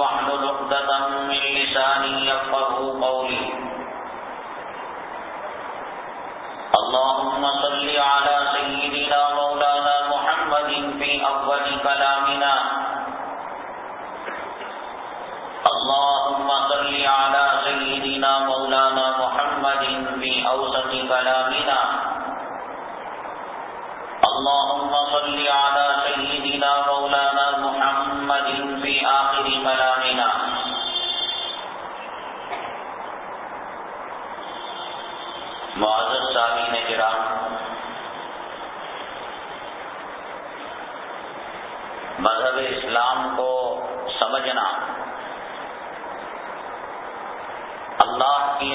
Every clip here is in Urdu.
واحلل عقدة من لساني يفقه قولي. اللهم صل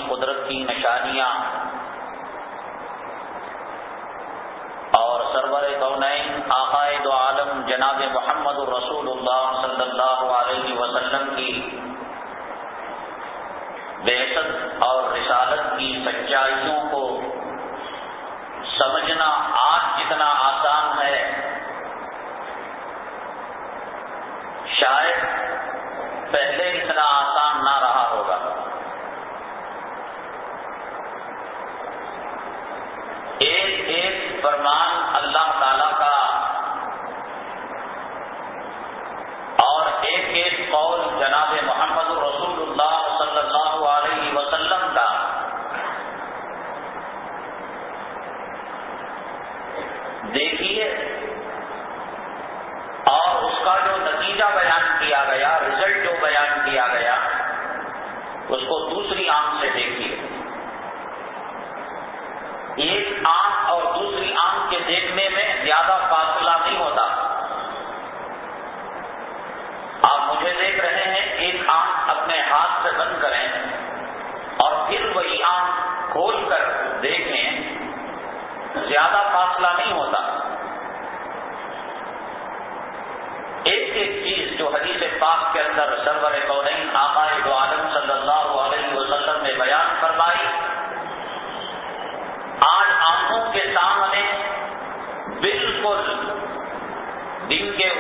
قدرت کی نشانیاں اور سرور کونین آقائے عالم جناب محمد الرسول اللہ صلی اللہ علیہ وسلم کی بحثت اور رسالت کی سچائیوں کو سمجھنا آج کتنا آسان ہے۔ شاید پہلے اتنا آسان نہ رہا۔ فرمان اللہ تعالیٰ کا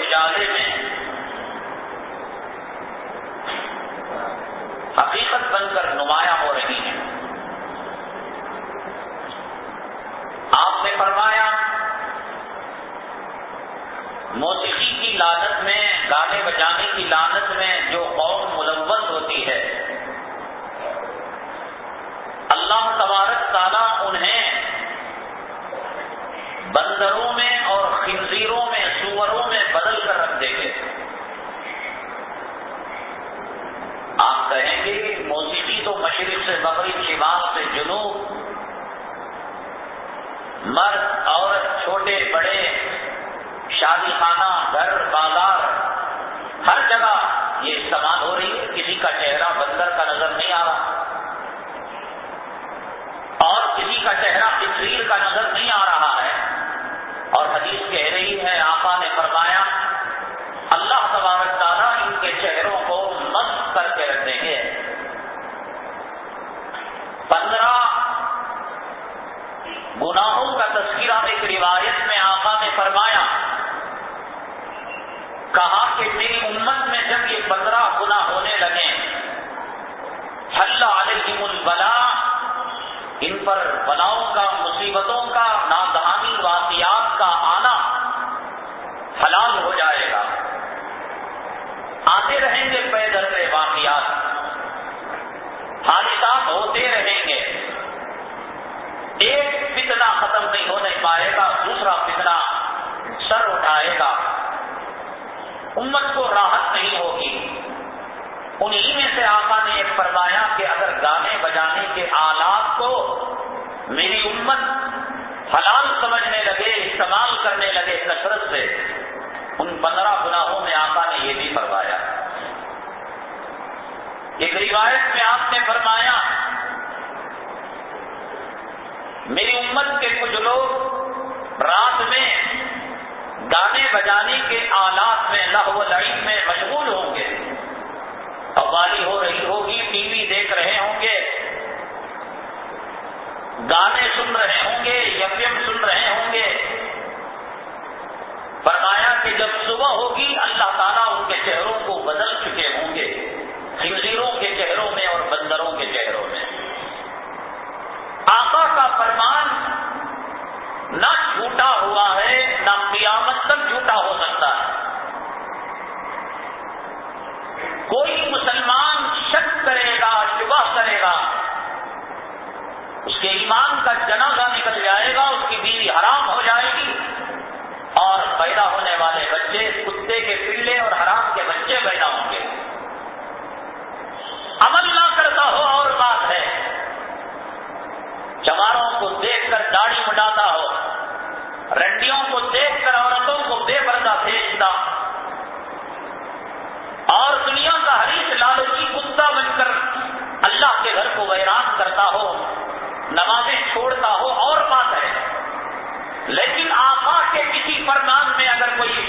اجازے میں کے پلے اور حرام کے بچے پیدا ہوں گے۔ عمل نہ کرتا ہو اور بات ہے۔ چماروں کو دیکھ کر داڑھی مڈاتا ہو۔ رنڈیوں کو دیکھ کر عورتوں کو بے پردہ بھیجتا۔ اور دنیا کا حریف لالچی کتا بن کر اللہ کے گھر کو ویران کرتا ہو، نمازیں چھوڑتا ہو، اور بات ہے۔ لیکن آقا کے کسی فرمان میں اگر کوئی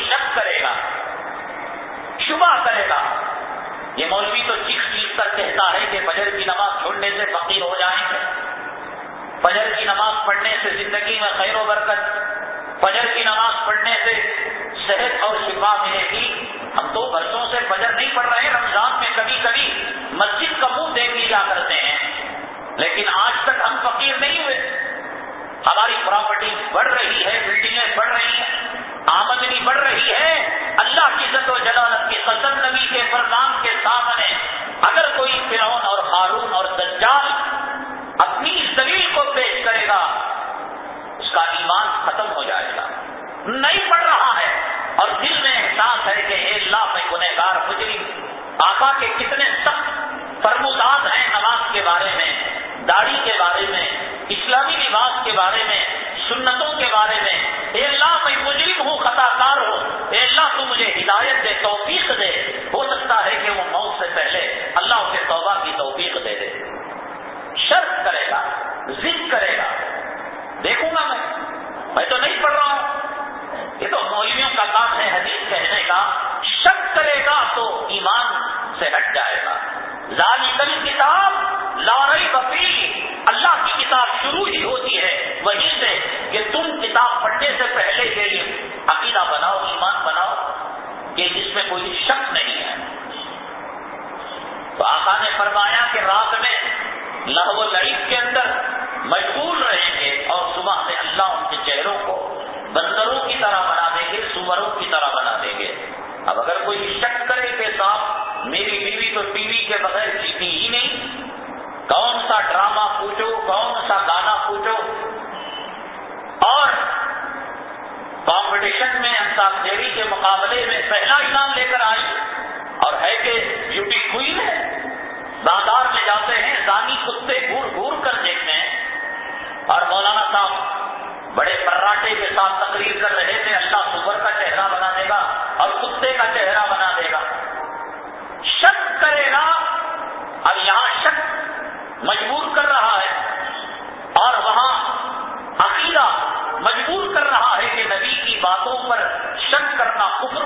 شبہ کرے گا۔ یہ مولوی تو چیخ چیخ کر کہتا ہے کہ بجر کی نماز چھوڑنے سے فقیر ہو جائیں گے۔ فجر کی نماز پڑھنے سے زندگی میں خیر و برکت، فجر کی نماز پڑھنے سے صحت اور شفا ملے گی۔ ہم تو برسوں سے فجر نہیں پڑھ رہے، رمضان میں کبھی کبھی مسجد کا منہ دیکھ لیا کرتے ہیں۔ لیکن آج تک ہم فقیر نہیں ہوئے۔ ہماری پراپرٹی بڑھ رہی ہے، بلڈنگیں بڑھ رہی ہیں۔ آمدنی بڑھ رہی ہے۔ اللہ کی عزت و جلالت کی قسم نبی کے فرمان کے سامنے۔ اگر کوئی فرعون اور ہارون اور دجال اپنی اس دلیل کو پیش کرے گا، اس کا ایمان ختم ہو جائے گا۔ نہیں پڑ رہا ہے۔ اور دل میں احساس ہے کہ اے اللہ، میں گنہ گار گزری آقا کے کتنے سخت فرمودات ہیں نماز کے بارے میں، داڑھی کے بارے میں، اسلامی لباس کے بارے میں سنتوں کے بارے میں، اے اللہ میں مجرم ہوں خطا کار ہوں، اے اللہ تو مجھے ہدایت دے، توفیق دے۔ ہو سکتا ہے کہ وہ موت سے پہلے اللہ اسے توبہ کی توفیق دے دے۔ شرط کرے گا ضد کرے گا۔ دیکھوں گا میں۔ میں تو نہیں پڑھ رہا ہوں۔ یہ تو مولویوں کا کام ہے، حدیث کہنے کا۔ شک کرے گا تو ایمان سے ہٹ جائے گا۔ ذالکل کتاب لارئی بفی اللہ کی کتاب شروع ہی ہوتی ہے وہیں سے کہ تم کتاب پڑھنے سے پہلے کے لیے عقیدہ بناؤ، ایمان بناؤ کہ جس میں کوئی شک نہیں ہے۔ تو آقا نے فرمایا کہ رات میں لہو لعیب کے اندر مشغول رہیں گے اور صبح میں اللہ ان کے چہروں کو بندروں کی طرح بنا دیں گے سوروں کی طرح بنا دیں گے۔ اب اگر کوئی شک کرے کہ صاحب، میری بیوی تو ٹی وی کے بغیر جیتی ہی نہیں۔ کون سا ڈرامہ پوچھو، کون سا گانا پوچھو۔ اور کمپٹیشن میں انتاخیری کے مقابلے میں پہلا انعام لے کر آئی۔ اور ہے کہ بیوٹی کوئن ہے۔ بازار میں جاتے ہیں، دانی کتے گور گور کر دیکھتے ہیں۔ اور مولانا صاحب بڑے پراٹے کے ساتھ تقریر کر رہے تھے، اللہ سبر کا چہرہ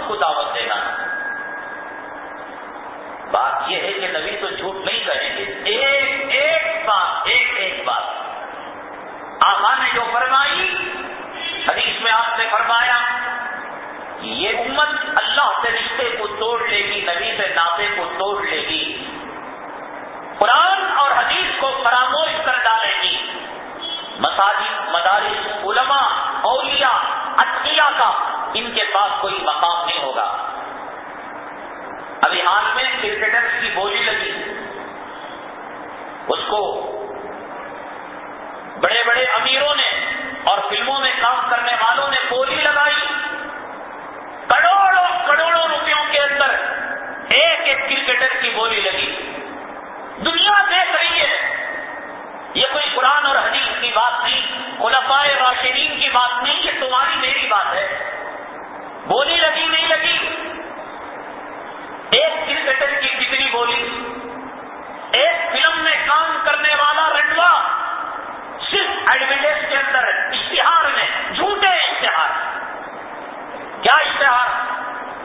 کو دعوت دینا۔ بات یہ ہے کہ نبی تو جھوٹ نہیں کہیں گے۔ ایک ایک بات، ایک ایک بات۔ آقا نے جو فرمائی، حدیث میں آپ نے فرمایا یہ امت اللہ سے رشتے کو توڑ لے گی، نبی سے ناطے کو توڑ لے گی۔ قرآن اور حدیث کو فراموش کر ڈالے گی۔ مساجد، مدارس، علماء، اولیاء اطیا کا ان کے پاس کوئی مقام نہیں ہوگا۔ ابھی حال میں کرکٹرس کی بولی لگی۔ اس کو بڑے بڑے امیروں نے اور فلموں میں کام کرنے والوں نے بولی لگائی۔ کروڑوں کروڑوں روپیوں کے اندر ایک ایک کرکٹر کی بولی لگی۔ دنیا دیکھ رہی ہے۔ یہ کوئی قرآن اور حدیث کی بات نہیں، خلفائے راشدین کی بات نہیں، یہ تمہاری میری بات ہے۔ بولی لگی، نہیں لگی۔ ایک کرکٹر کی کتنی بولی۔ ایک فلم میں کام کرنے والا رنڈوا صرف ایڈورٹائز کے اندر اشتہار میں، جھوٹے اشتہار۔ کیا اشتہار؟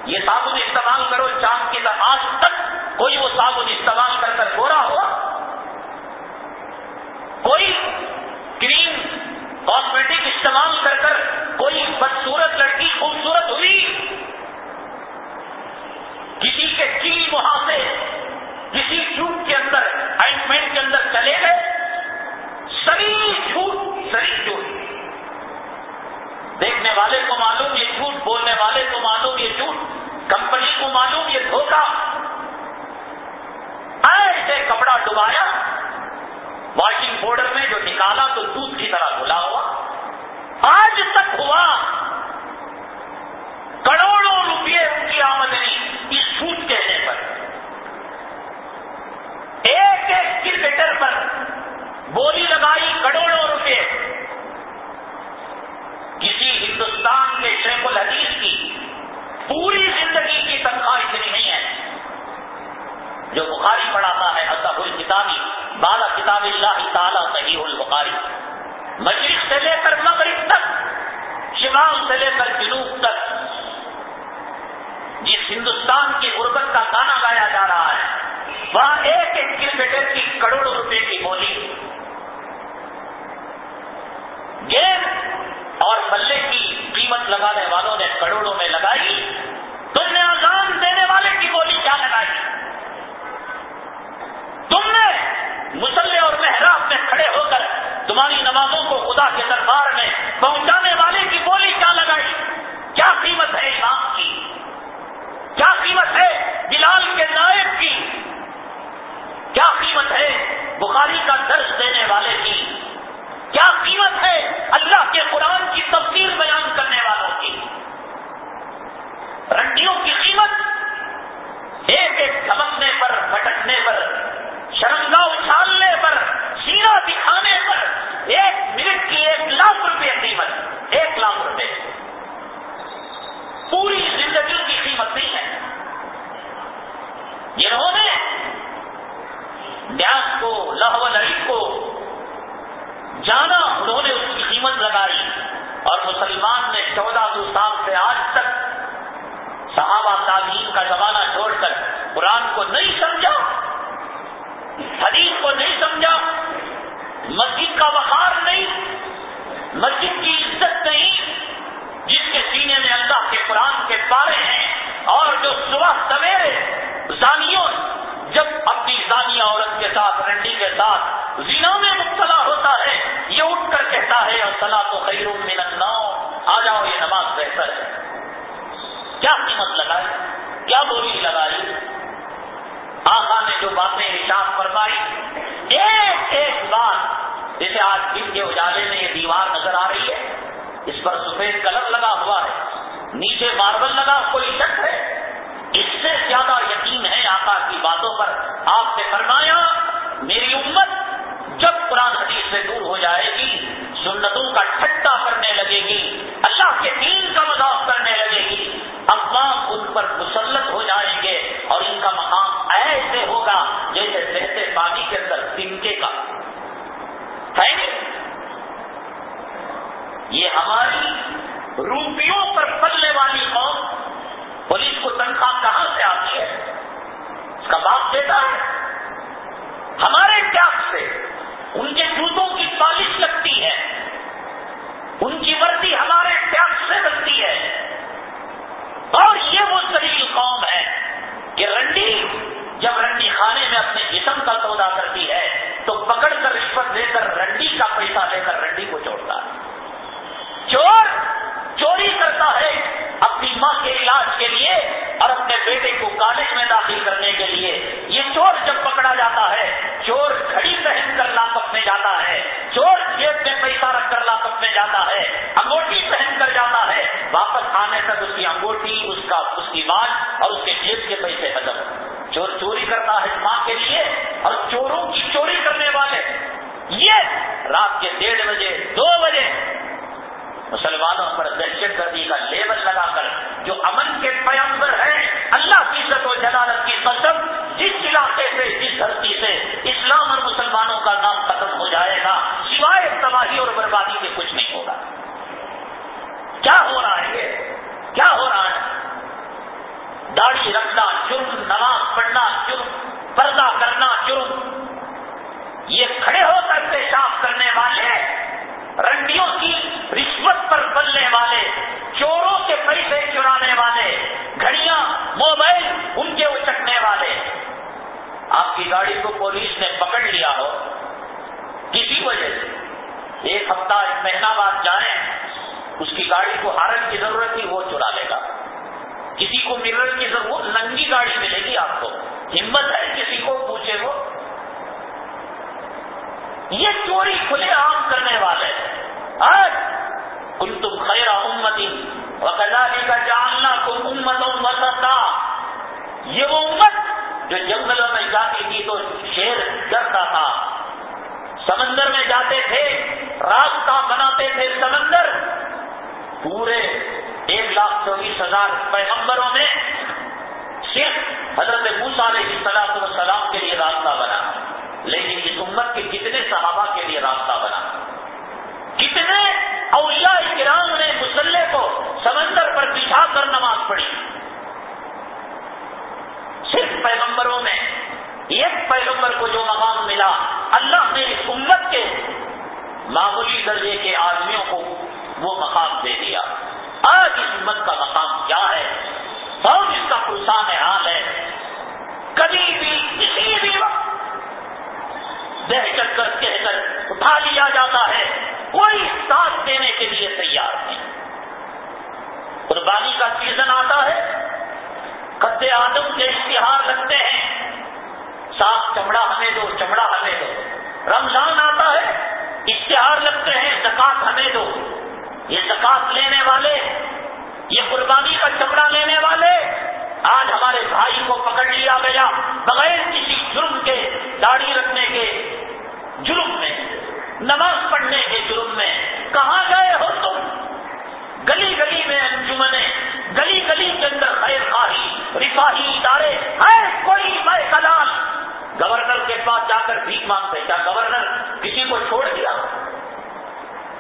یہ صابن استعمال کرو، چاند کی طرح آج تک کوئی وہ صابن استعمال کر کر گورا ہوا کوئی کریم کاسمیٹک استعمال کر کر کوئی بدسورت زنا میں مبتلا ہوتا ہے، یہ اٹھ کر کہتا ہے اور سلا تو خیر من النوم، آ جاؤ، یہ نماز بہتر ہے۔ کیا قیمت لگائی؟ کیا بولی لگائی؟ آقا نے جو باتیں ارشاد فرمائی، ایک ایک بات جیسے آج دن کے اجالے میں یہ دیوار نظر آ رہی ہے، اس پر سفید کلر لگا ہوا ہے، نیچے ماربل لگا، کوئی شک ہے؟ اس سے زیادہ یقین ہے آقا کی باتوں پر۔ آپ نے فرمایا، میری امت جب قرآن حدیث سے دور ہو جائے گی، سنتوں کا ٹھٹا کرنے لگے گی، اللہ کے دین کا مذاق کرنے لگے گی، اقوام ان پر مسلط ہو جائیں گے اور ان کا مقام ایسے ہوگا جیسے بہتے پانی کے اندر تنکے کا۔ ہے یہ ہماری روپیوں پر پلنے والی قوم پولیس کو تنخواہ کہاں سے آتی ہے؟ اس کا باپ دیتا ہے۔ ہمارے ٹیکس سے ان کے جوتوں کی پالش لگتی ہے۔ ان کی وردی ہمارے پیار سے لگتی ہے۔ اور یہ وہ سلیل قوم ہے کہ رنڈی جب رنڈی خانے میں اپنے جسم کا سودا کرتی ہے، تو پکڑ کر رشوت دے کر رنڈی کا پیسہ لے کر رنڈی کو چھوڑتا ہے۔ چور چوری کرتا ہے اپنی ماں کے علاج کے لیے اور اپنے بیٹے کو کالج میں داخل کرنے کے لیے۔ یہ چور جب پکڑا جاتا ہے، چور گھڑی پہن کر لاکپ میں جاتا ہے۔ چور جیب میں پیسہ رکھ کر لاکپ میں جاتا ہے۔ انگوٹھی پہن کر جاتا ہے۔ واپس آنے تک اس کی انگوٹھی، اس کا، اس کی مال اور اس کے جیب کے پیسے ختم۔ چور چوری کرتا ہے ماں کے لیے اور چوروں کی چوری کرنے والے۔ یہ رات کے ڈیڑھ بجے، دو بجے مسلمانوں پر دہشت گردی کا لیبل لگا کر جو امن کے پیمبر ہیں، اللہ کی عزت و جلالت کی قسم، جس علاقے سے، جس دھرتی سے اسلام اور مسلمانوں کا نام ختم ہو جائے گا، سوائے تباہی اور بربادی کے کچھ نہیں ہوگا۔ کیا ہو رہا ہے یہ؟ کیا ہو رہا ہے؟ داڑھی رکھنا جرم، نماز پڑھنا جرم، پردہ کرنا جرم۔ یہ کھڑے ہو کر پیشاب کرنے والے رنڈیوں کی رشوت پر بلنے والے چوروں کے پیسے چرانے والے گھڑیاں موبائل ان کے اچکنے والے آپ کی گاڑی کو پولیس نے پکڑ لیا ہو، کسی وجہ سے ایک ہفتہ ایک مہینہ بعد جائیں اس کی گاڑی کو ہارن کی ضرورت تھی، وہ چرا لے گا۔ کسی کو مرر کی ضرورت، ننگی گاڑی ملے گی آپ کو۔ ہمت ہے کسی کو پوچھے وہ۔ یہ چوری کھلے عام کرنے والے آج کل تم خیر امتی وکداری کا جاننا تم امتوں مستا یہ وہ امت جو جنگلوں میں جاتی تھی تو شیر ڈرتا تھا۔ سمندر میں جاتے تھے راستہ بناتے تھے سمندر۔ پورے ایک لاکھ چوبیس ہزار پیغمبروں میں صرف حضرت موسا علیہ صلاح السلام کے لیے راستہ بنا۔ لیکن اس امت کے کتنے صحابہ کے لیے راستہ بنا؟ کتنے اولیاء کرام نے مسلح کو سمندر پر بچھا کر نماز پڑھی؟ صرف پیغمبروں میں ایک پیغمبر کو جو مقام ملا، اللہ نے اس امت کے معمولی درجے کے آدمیوں کو وہ مقام دے دیا۔ آج اس امت کا مقام کیا ہے؟ بہت اس کا پرسان حال ہے۔ کبھی بھی، کسی بھی وقت دہشت کر، کہہ کر اٹھا لیا جاتا ہے۔ کوئی ساتھ دینے کے لیے تیار نہیں۔ قربانی کا سیزن آتا ہے۔ قد آدم کے اشتہار لگتے ہیں۔ صاف چمڑا ہمیں دو، چمڑا ہمیں دو۔ رمضان آتا ہے، اشتہار لگتے ہیں زکات ہمیں دو۔ یہ زکات لینے والے، یہ قربانی کا چمڑا لینے والے، آج ہمارے بھائی کو پکڑ لیا گیا۔ بغیر کسی جرم کے، داڑھی رکھنے کے، جرم میں، نماز پڑھنے کے جرم میں، کہاں گئے ہو تم؟ گلی گلی میں انجمنیں گلی گلی کے اندر خیر خواہی رفاہی ادارے ہے کوئی میں کلام گورنر کے پاس جا کر بھیک مانگتے کیا گورنر کسی کو چھوڑ دیا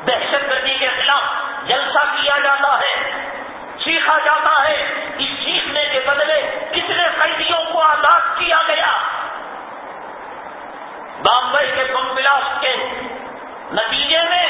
دہشت گردی کے خلاف جلسہ کیا جاتا ہے، سیکھا جاتا ہے، اس سیکھنے کے بدلے کتنے قیدیوں کو آزاد کیا گیا؟ بامبئی کے بم بلاس کے نتیجے میں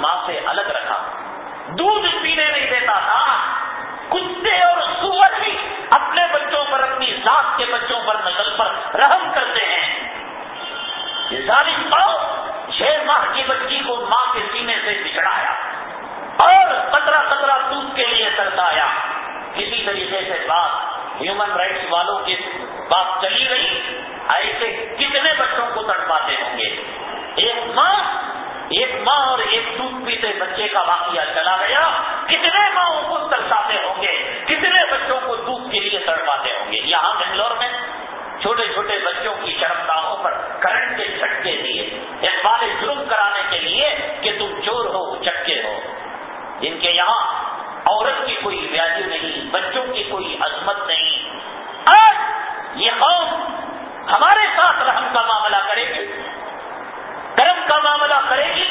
ماں سے الگ رکھا۔ دودھ پینے نہیں دیتا تھا۔ کتے اور سور بھی اپنے بچوں پر، اپنی ذات کے بچوں پر نسل پر رحم کرتے ہیں۔ یہ ظالم پاؤ چھ ماہ کی بچی کو ماں کے سینے سے بچھڑایا اور قطرہ قطرہ دودھ کے لیے ترسایا۔ کسی طریقے سے بات ہیومن رائٹس والوں کی بات چلی گئی۔ ایسے کتنے بچوں کو تڑپاتے ہوں گے؟ ایک ماں ایک ماں اور ایک دودھ پیتے بچے کا واقعہ چلا گیا۔ کتنے ماؤں کو ترساتے ہوں گے؟ کتنے بچوں کو دودھ کے لیے تڑپاتے ہوں گے؟ یہاں بنگلور میں چھوٹے چھوٹے بچوں کی شرمگاہوں پر کرنٹ کے جھٹکے دیے۔ اقبال ظلم کرانے کے لیے کہ تم چور ہو چٹکے ہو۔ جن کے یہاں عورت کی کوئی ویلو نہیں، بچوں کی کوئی عظمت نہیں۔ آج یہ قوم ہمارے ساتھ رحم کا معاملہ کرے گی۔ کرم کا معاملہ کرے گی،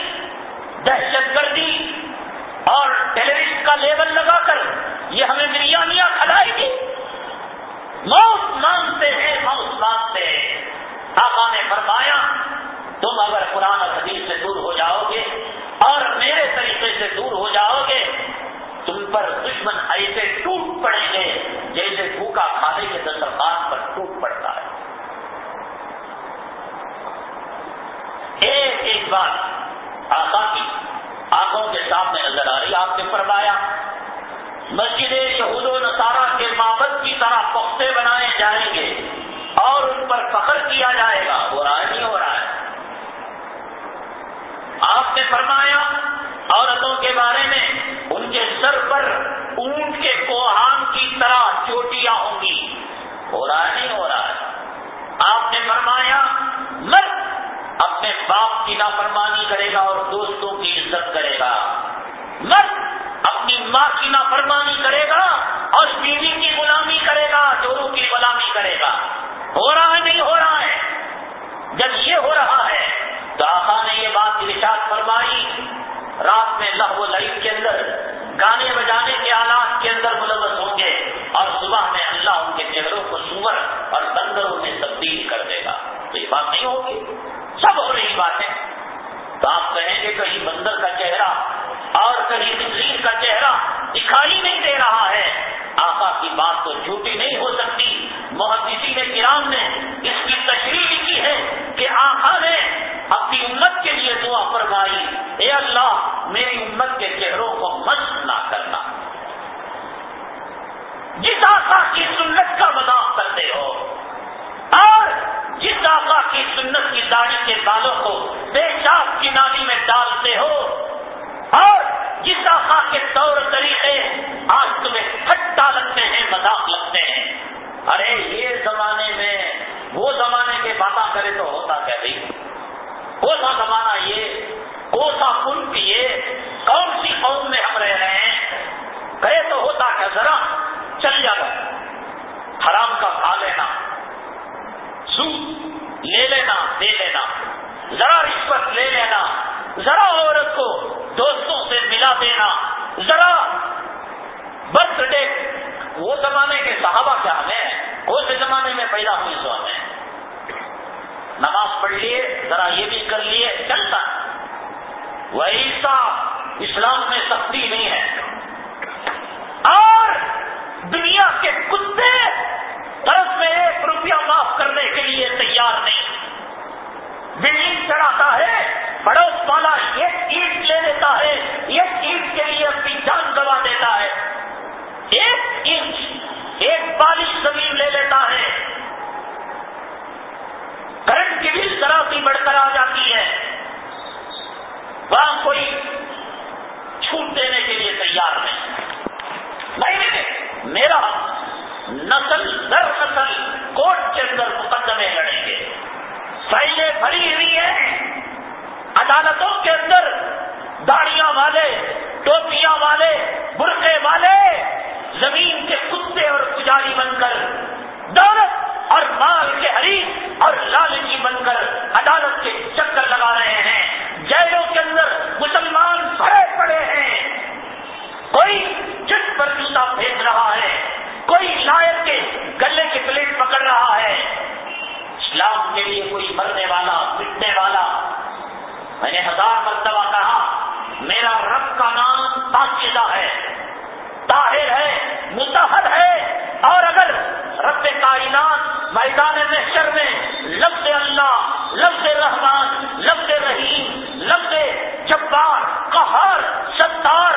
دہشت گردی اور ٹیلرسٹ کا لیبل لگا کر یہ ہمیں بریانیاں کھلائے گی۔ موت مانتے ہیں، موت مانتے ہیں۔ آقا نے فرمایا، تم اگر قرآن اور حدیث سے دور ہو جاؤ گے اور میرے طریقے سے دور ہو جاؤ گے، تم پر دشمن ایسے ٹوٹ پڑیں گے جیسے بھوکا کھانے کے دسترخوان پر ٹوٹ پڑتا ہے۔ ایک ایک بات آقا کی آنکھوں کے سامنے نظر آ رہی آپ نے فرمایا، مسجد یہود و نصارہ کے مابد کی طرح پختے بنائے جائیں گے اور ان پر فخر کیا جائے گا۔ ہو رہا ہے، نہیں ہو رہا ہے؟ آپ نے فرمایا، عورتوں کے بارے میں ان کے سر پر اونٹ کے کوہان کی طرح چوٹیاں ہوں گی۔ ہو رہا ہے، نہیں ہو رہا ہے؟ آپ نے فرمایا، مرد اپنے باپ کی نافرمانی کرے گا اور دوستوں کی عزت کرے گا۔ مرد اپنی ماں کی نافرمانی کرے گا اور بیوی کی غلامی کرے گا چوروں کی غلامی کرے گا۔ ہو رہا ہے نہیں ہو رہا ہے؟ جب یہ ہو رہا ہے تو آقا نے یہ بات ارشاد فرمائی، رات میں لہو لائف کے اندر، گانے بجانے کے آلات کے اندر ملوث ہوں گے اور صبح میں اللہ ان کے چہروں کو سور اور بندروں میں تبدیل کر دے گا۔ تو یہ بات نہیں ہوگی۔ سب ہو رہی باتیں۔ تو آپ کہیں گے کہیں بندر کا چہرہ، اور کہیں تقریر کا چہرہ دکھائی نہیں دے رہا ہے۔ آقا کی بات تو جھوٹی نہیں ہو سکتی۔ محدثین نے کرام نے اس کی تشریح لکھی ہے کہ آقا نے اپنی امت کے لیے دعا فرمائی، اے اللہ، میری امت کے چہروں کو مست نہ کرنا۔ جس آقا کی سنت کا مذاق کرتے ہو جس آقا کی سنت کی داڑھی کے بالوں کو بے چاپ کی نالی میں ڈالتے ہو، اور جس آقا کے طور طریقے آج تمہیں پھٹا لگتے ہیں، مذاق لگتے ہیں۔ ارے، یہ زمانے میں، وہ زمانے کے باتیں کرے تو ہوتا کیا بھائی؟ کون سا زمانہ یہ کون سا ملک یہ، کون سی قوم میں ہم رہ رہے ہیں؟ کہے تو ہوتا کیا ذرا، چل جانا حرام کا کھا لینا۔ سود لے لینا، دے لینا۔ ذرا رشوت لے لینا، ذرا عورت کو دوستوں سے ملا دینا، ذرا برتھ ڈے۔ وہ زمانے کے صحابہ کیا ہمیں کون سے زمانے میں پیدا ہوئی سو ہمیں نماز پڑھ لیے، ذرا یہ بھی کر لیے، چلتا۔ ویسا اسلام میں سختی نہیں ہے۔ اور دنیا کے کتے طرف میں ایک روپیہ معاف کرنے کے لیے تیار نہیں۔ بلڈنگ چڑھاتا ہے پڑوس والا ایک چیز لے لیتا ہے ایک چیز کے لیے اپنی جان گوا دیتا ہے۔ ایک انچ ایک بالش زمین لے لیتا ہے۔ کرنٹ کی بھی ذرا سی بڑھ کر آ جاتی ہے۔ وہاں کوئی چھوٹ دینے کے لیے تیار نہیں۔ میرا نسل در نسل کوٹ کے اندر مقدمے لڑیں گے۔ فائلیں بھری ہوئی ہیں۔ عدالتوں کے اندر داڑیاں والے، ٹوپیاں والے برقے والے زمین کے کتے اور پجاری بن کر دولت اور مال کے حریف اور لالچی بن کر عدالت کے چکر لگا رہے ہیں۔ جیلوں کے اندر مسلمان بھرے پڑے ہیں۔ کوئی چٹ پر جوتا بھیج رہا ہے، کوئی لائر کے گلے کی پلیٹ پکڑ رہا ہے۔ اسلام کے لیے کوئی مرنے والا پٹنے والا۔ میں نے ہزار مرتبہ کہا، میرا رب کا نام پاکیزہ ہے، طاہر ہے، متحد ہے۔ اور اگر رب کائنات میدان محشر میں لفظ اللہ، لفظ رحمان، لفظ رحیم، لفظ جبار قہر ستار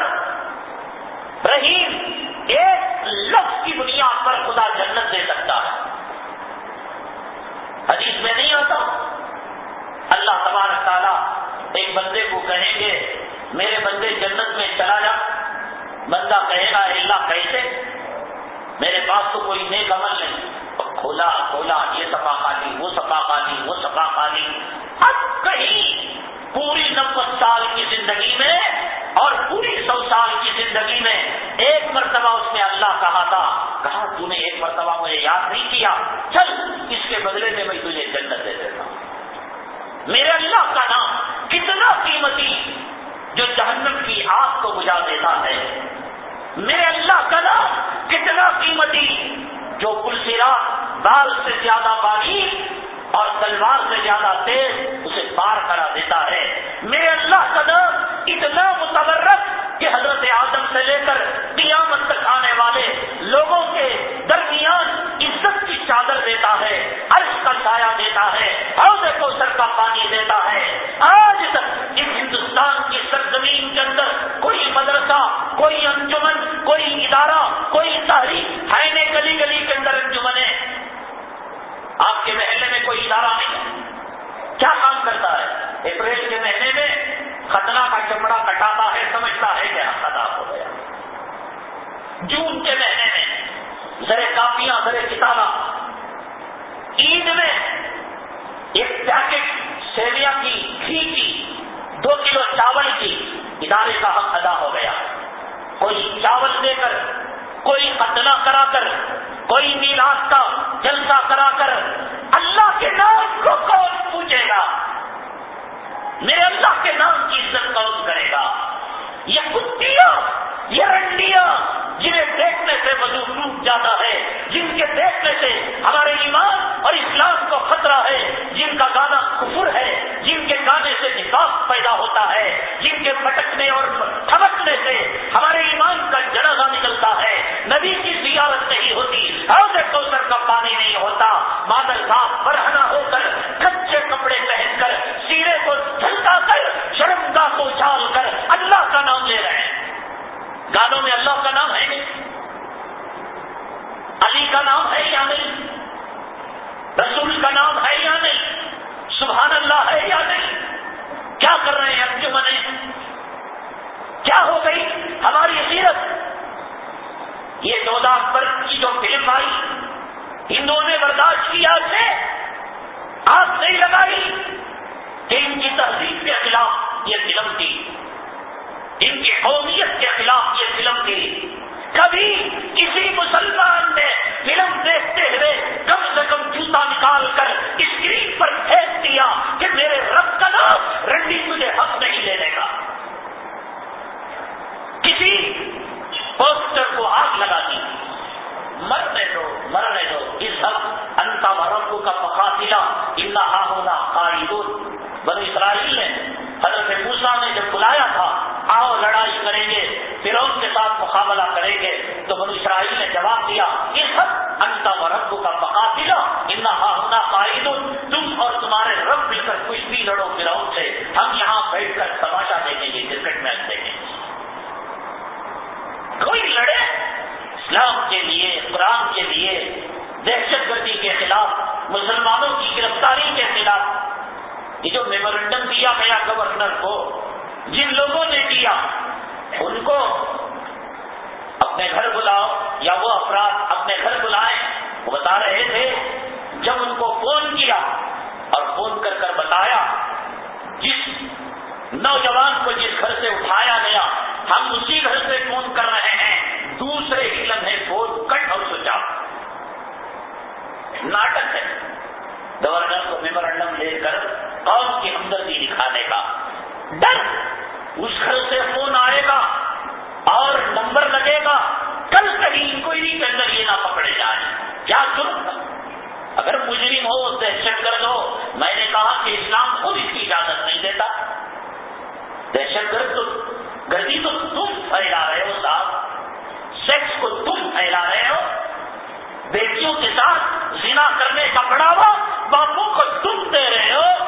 رحیم ایک لفظ کی بنیاد پر خدا جنت دے سکتا ہے۔ حدیث میں نہیں آتا۔ اللہ تبارک تعالیٰ ایک بندے کو کہیں گے، میرے بندے جنت میں چلا جا۔ بندہ کہے گا اللہ کیسے؟ میرے پاس تو کوئی نیک عمل نہیں۔ کھولا کھولا، یہ سفا خالی، وہ سفا خالی، وہ سفا خالی۔ اب کہیں پوری نبے سال کی زندگی میں اور پوری سو سال کی زندگی میں ایک مرتبہ اس نے اللہ کہا تھا، کہا تو نے ایک مرتبہ مجھے یاد نہیں کیا۔ چل، اس کے بدلے میں میں تجھے جنت دے دیتا ہوں۔ میرے اللہ کا نام کتنا قیمتی جو جہنم کی آگ کو بجھا دیتا ہے۔ میرے اللہ کا نام کتنا قیمتی جو پلسرا بال سے زیادہ باری اور تلوار سے زیادہ تیز اسے پار کرا دیتا ہے۔ میرے اللہ کا نام اتنا متبرک کہ حضرت آدم سے لے کر قیامت تک آنے والے لوگوں کے درمیان عزت کی چادر دیتا ہے عرض کا سایہ دیتا ہے حوض کو سر کا پانی دیتا ہے۔ آج تک اس ہندوستان کی سرزمین کے اندر کوئی مدرسہ، کوئی انجمن، کوئی ادارہ، کوئی تحریک ہے گلی گلی کے اندر انجمن آپ کے محلے میں کوئی ادارہ نہیں کیا کام کرتا ہے؟ اپریل کے مہینے میں ختنا کا چمڑا کٹاتا ہے، سمجھتا ہے کہ خطا ہو گیا۔ جون کے مہینے میں ذرے کاپیاں ذرے کتاباں عید میں ایک پیکٹ سیویا کی، گھی کی، دو کلو چاول کی ادارے کا حق ادا ہو گیا۔ کوئی چاول دے کر کوئی قتلا کرا کر، کوئی میلاد کا جلسہ کرا کر اللہ کے نام کو کون پوچھے گا؟ میرے اللہ کے نام کی عزت کون کرے گا؟ یہ کتیاں، یہ رنڈیاں جنہیں دیکھنے سے وضو ٹوٹ جاتا ہے، جن کے دیکھنے سے ہمارے ایمان اور اسلام کو خطرہ ہے دہشت گرد تو گردی تو تم پھیلا رہے ہو صاحب سیکس کو تم پھیلا رہے ہو، بیٹیوں کے ساتھ زنا کرنے کا بڑھاوا باپو کو تم دے رہے ہو،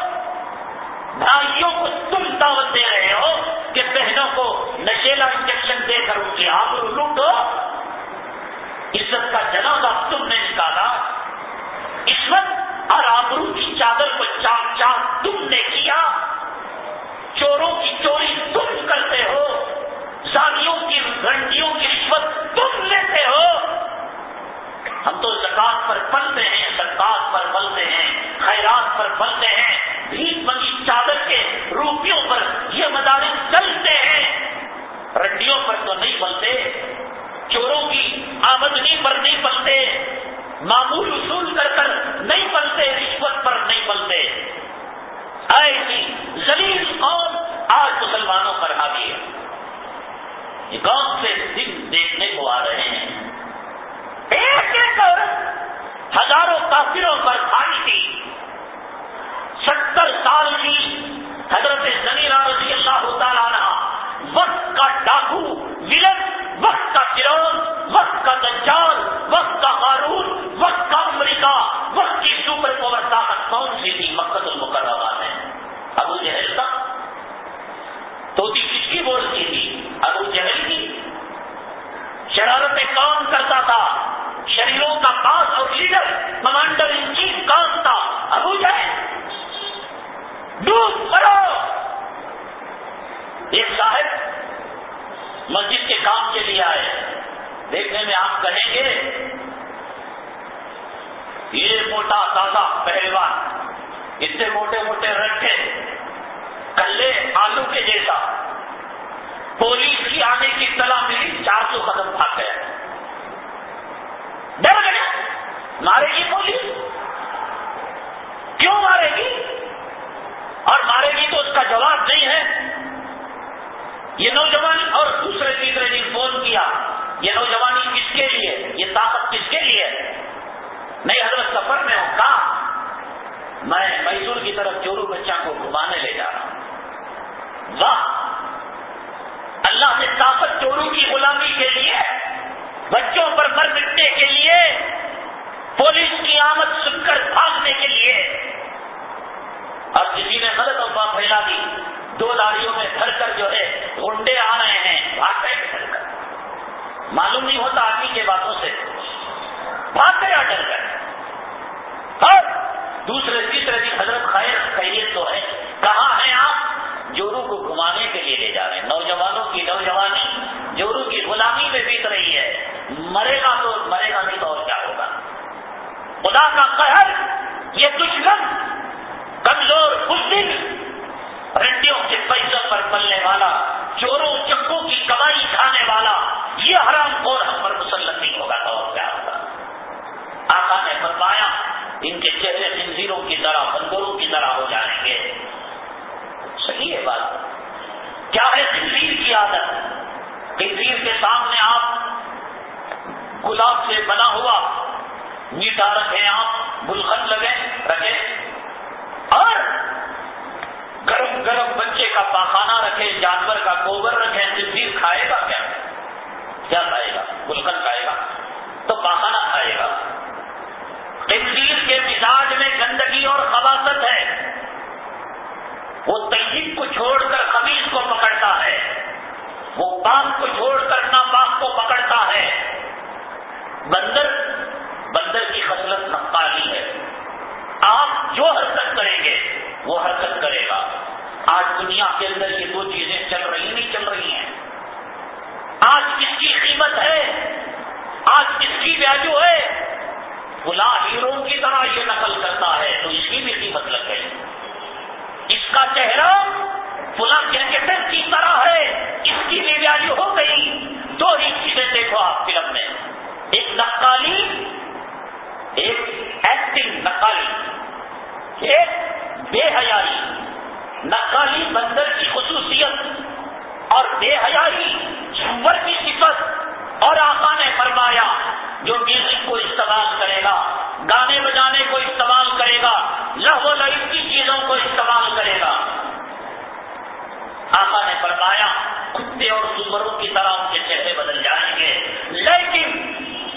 بھائیوں کو تم دعوت دے رہے ہو کہ بہنوں کو نشیلا انجیکشن دے کر ان کی آبرو لوٹو۔ عزت کا جنازہ تم نے نکالا۔ عزت اور آبرو کی چادر کو چاک چاک تم نے کیا چوروں کی چوری تم کرتے ہو سادیوں کی رنڈیوں کی رشوت تم لیتے ہو۔ ہم تو زکات پر پلتے ہیں سرکار پر پلتے ہیں، خیرات پر پلتے ہیں۔ بھیک منگی چادر کے روپیوں پر یہ مدارس چلتے ہیں۔ رنڈیوں پر تو نہیں پلتے چوروں کی آمدنی پر نہیں پلتے معمول اصول کر کر نہیں پلتے رشوت پر نہیں پلتے ایسی زلیل قوم آج مسلمانوں پر حاوی ہے یہ کون سے دن دیکھنے کو آ رہے ہیں۔ ایک ایک ہزاروں کافروں پر کھائی تھی۔ ستر سال کی حضرت زمیرہ رضی اللہ تعالیٰ وقت کا ڈاکو ولن وقت کا کرون وقت کا دجال، وقت کا قارون، وقت کا امریکہ، وقت کی سپر پاور طاقت کون سی تھی؟ مقد المقررہ۔ ابو جہل کا۔ توتی کس کی بولتی تھی۔ ابو جہل کی شرارتیں کون کرتا تھا۔ شریروں کا پاس اور لیڈر، کمانڈر ان چیف کون تھا۔ ابو جہل۔ ڈوب مرو ایک صاحب مسجد کے کام کے لیے آئے۔ دیکھنے میں آپ کہیں گے، یہ موٹا تازہ پہلوان۔ اتنے موٹے موٹے رکھے، کلے آلو کے جیسا۔ پولیس کی آنے کی طرح ملی، چار سو قدم بھاگ گیا ڈر گیا مارے گی پولیس؟ کیوں مارے گی؟ اور مارے گی تو اس کا جواب نہیں ہے۔ یہ نوجوان اور دوسرے تیسرے دن فون کیا۔ یہ نوجوانی کس کے لیے؟ یہ طاقت کس کے لیے؟ نہیں حضرت سفر میں میں میسور کی طرف چورو بچہ کو گھمانے لے جا رہا ہوں۔ واہ! اللہ نے طاقت چورو کی غلامی کے لیے، بچوں پر مر مٹنے کے لیے، پولیس کی آمد سن کر بھاگنے کے لیے۔ اور کسی نے غلط افواہ پھیلا دی۔ دو لاریوں میں بھر کر جو ہے گنڈے آ رہے ہیں، بھاگ گئے ڈر کر۔ معلوم نہیں ہوتا آدمی کے باتوں سے۔ بھاگ گیا ڈر کر اور دوسرے تیسرے دن حضرت خیر خیریت تو ہے۔ کہاں ہیں آپ؟ جورو کو گھمانے کے لیے لے جا رہے ہیں۔ نوجوانوں کی نوجوانی جورو کی غلامی میں بیت رہی ہے۔ مرے گا تو مرے گا نہیں تو اور کیا ہوگا؟ خدا کا قہر، یہ دشمن کمزور اس دن رنڈیوں کے پیسوں پر پلنے والا چوروں چکوں کی کمائی کھانے والا، یہ حرام خور ہم پر مسلط نہیں ہوگا تو کیا ہوگا؟ آقا نے فرمایا ان کے چہرے زنجیروں کی طرح، بندروں کی طرح ہو جائیں گے۔ صحیح ہے بات۔ کیا ہے تنظیر کی عادت؟ تنظیر کے سامنے آپ گلاب سے بنا ہوا میٹھا رکھے آپ، گلخن لگے رکھے اور گرم گرم بچے کا پاخانہ رکھے جانور کا گوبر رکھے تنظیر کھائے گا کیا؟ کیا کھائے گا؟ گلکن کھائے گا؟ تو پاخانہ کھائے گا۔ تنظیر کے مزاج میں گندگی اور خباست ہے۔ وہ تہذیب کو چھوڑ کر قمیض کو پکڑتا ہے۔ وہ پاک کو چھوڑ کر ناپاک کو پکڑتا ہے۔ بندر بندر کی خصلت نقالی ہے۔ آپ جو حرکت کریں گے، وہ حرکت کرے گا۔ آج دنیا کے اندر یہ دو چیزیں چل رہی نہیں چل رہی ہیں۔ آج کس کی قیمت ہے؟ آج کس کی ویلو ہے؟ فلا ہیرو کی طرح یہ نقل کرتا ہے، تو اس کی بھی قیمت لگ گئی۔ اس کا چہرہ فلا کرکٹر کی طرح ہے، اس کی بھی ویلو ہو گئی۔ دو ہی چیزیں دیکھو آپ فلم میں۔ ایک نقالی، ایک ایکٹنگ نقالی۔ ایک بے حیائی، نقالی بندر کی خصوصیت اور بے حیائی سور کی صفت۔ اور آقا نے فرمایا، جو میوزک کو استعمال کرے گا، گانے بجانے کو استعمال کرے گا، لہو لئی کی چیزوں کو استعمال کرے گا۔ آقا نے فرمایا، کتے اور سوروں کی طرح ان کے چہرے بدل جائیں گے۔ لیکن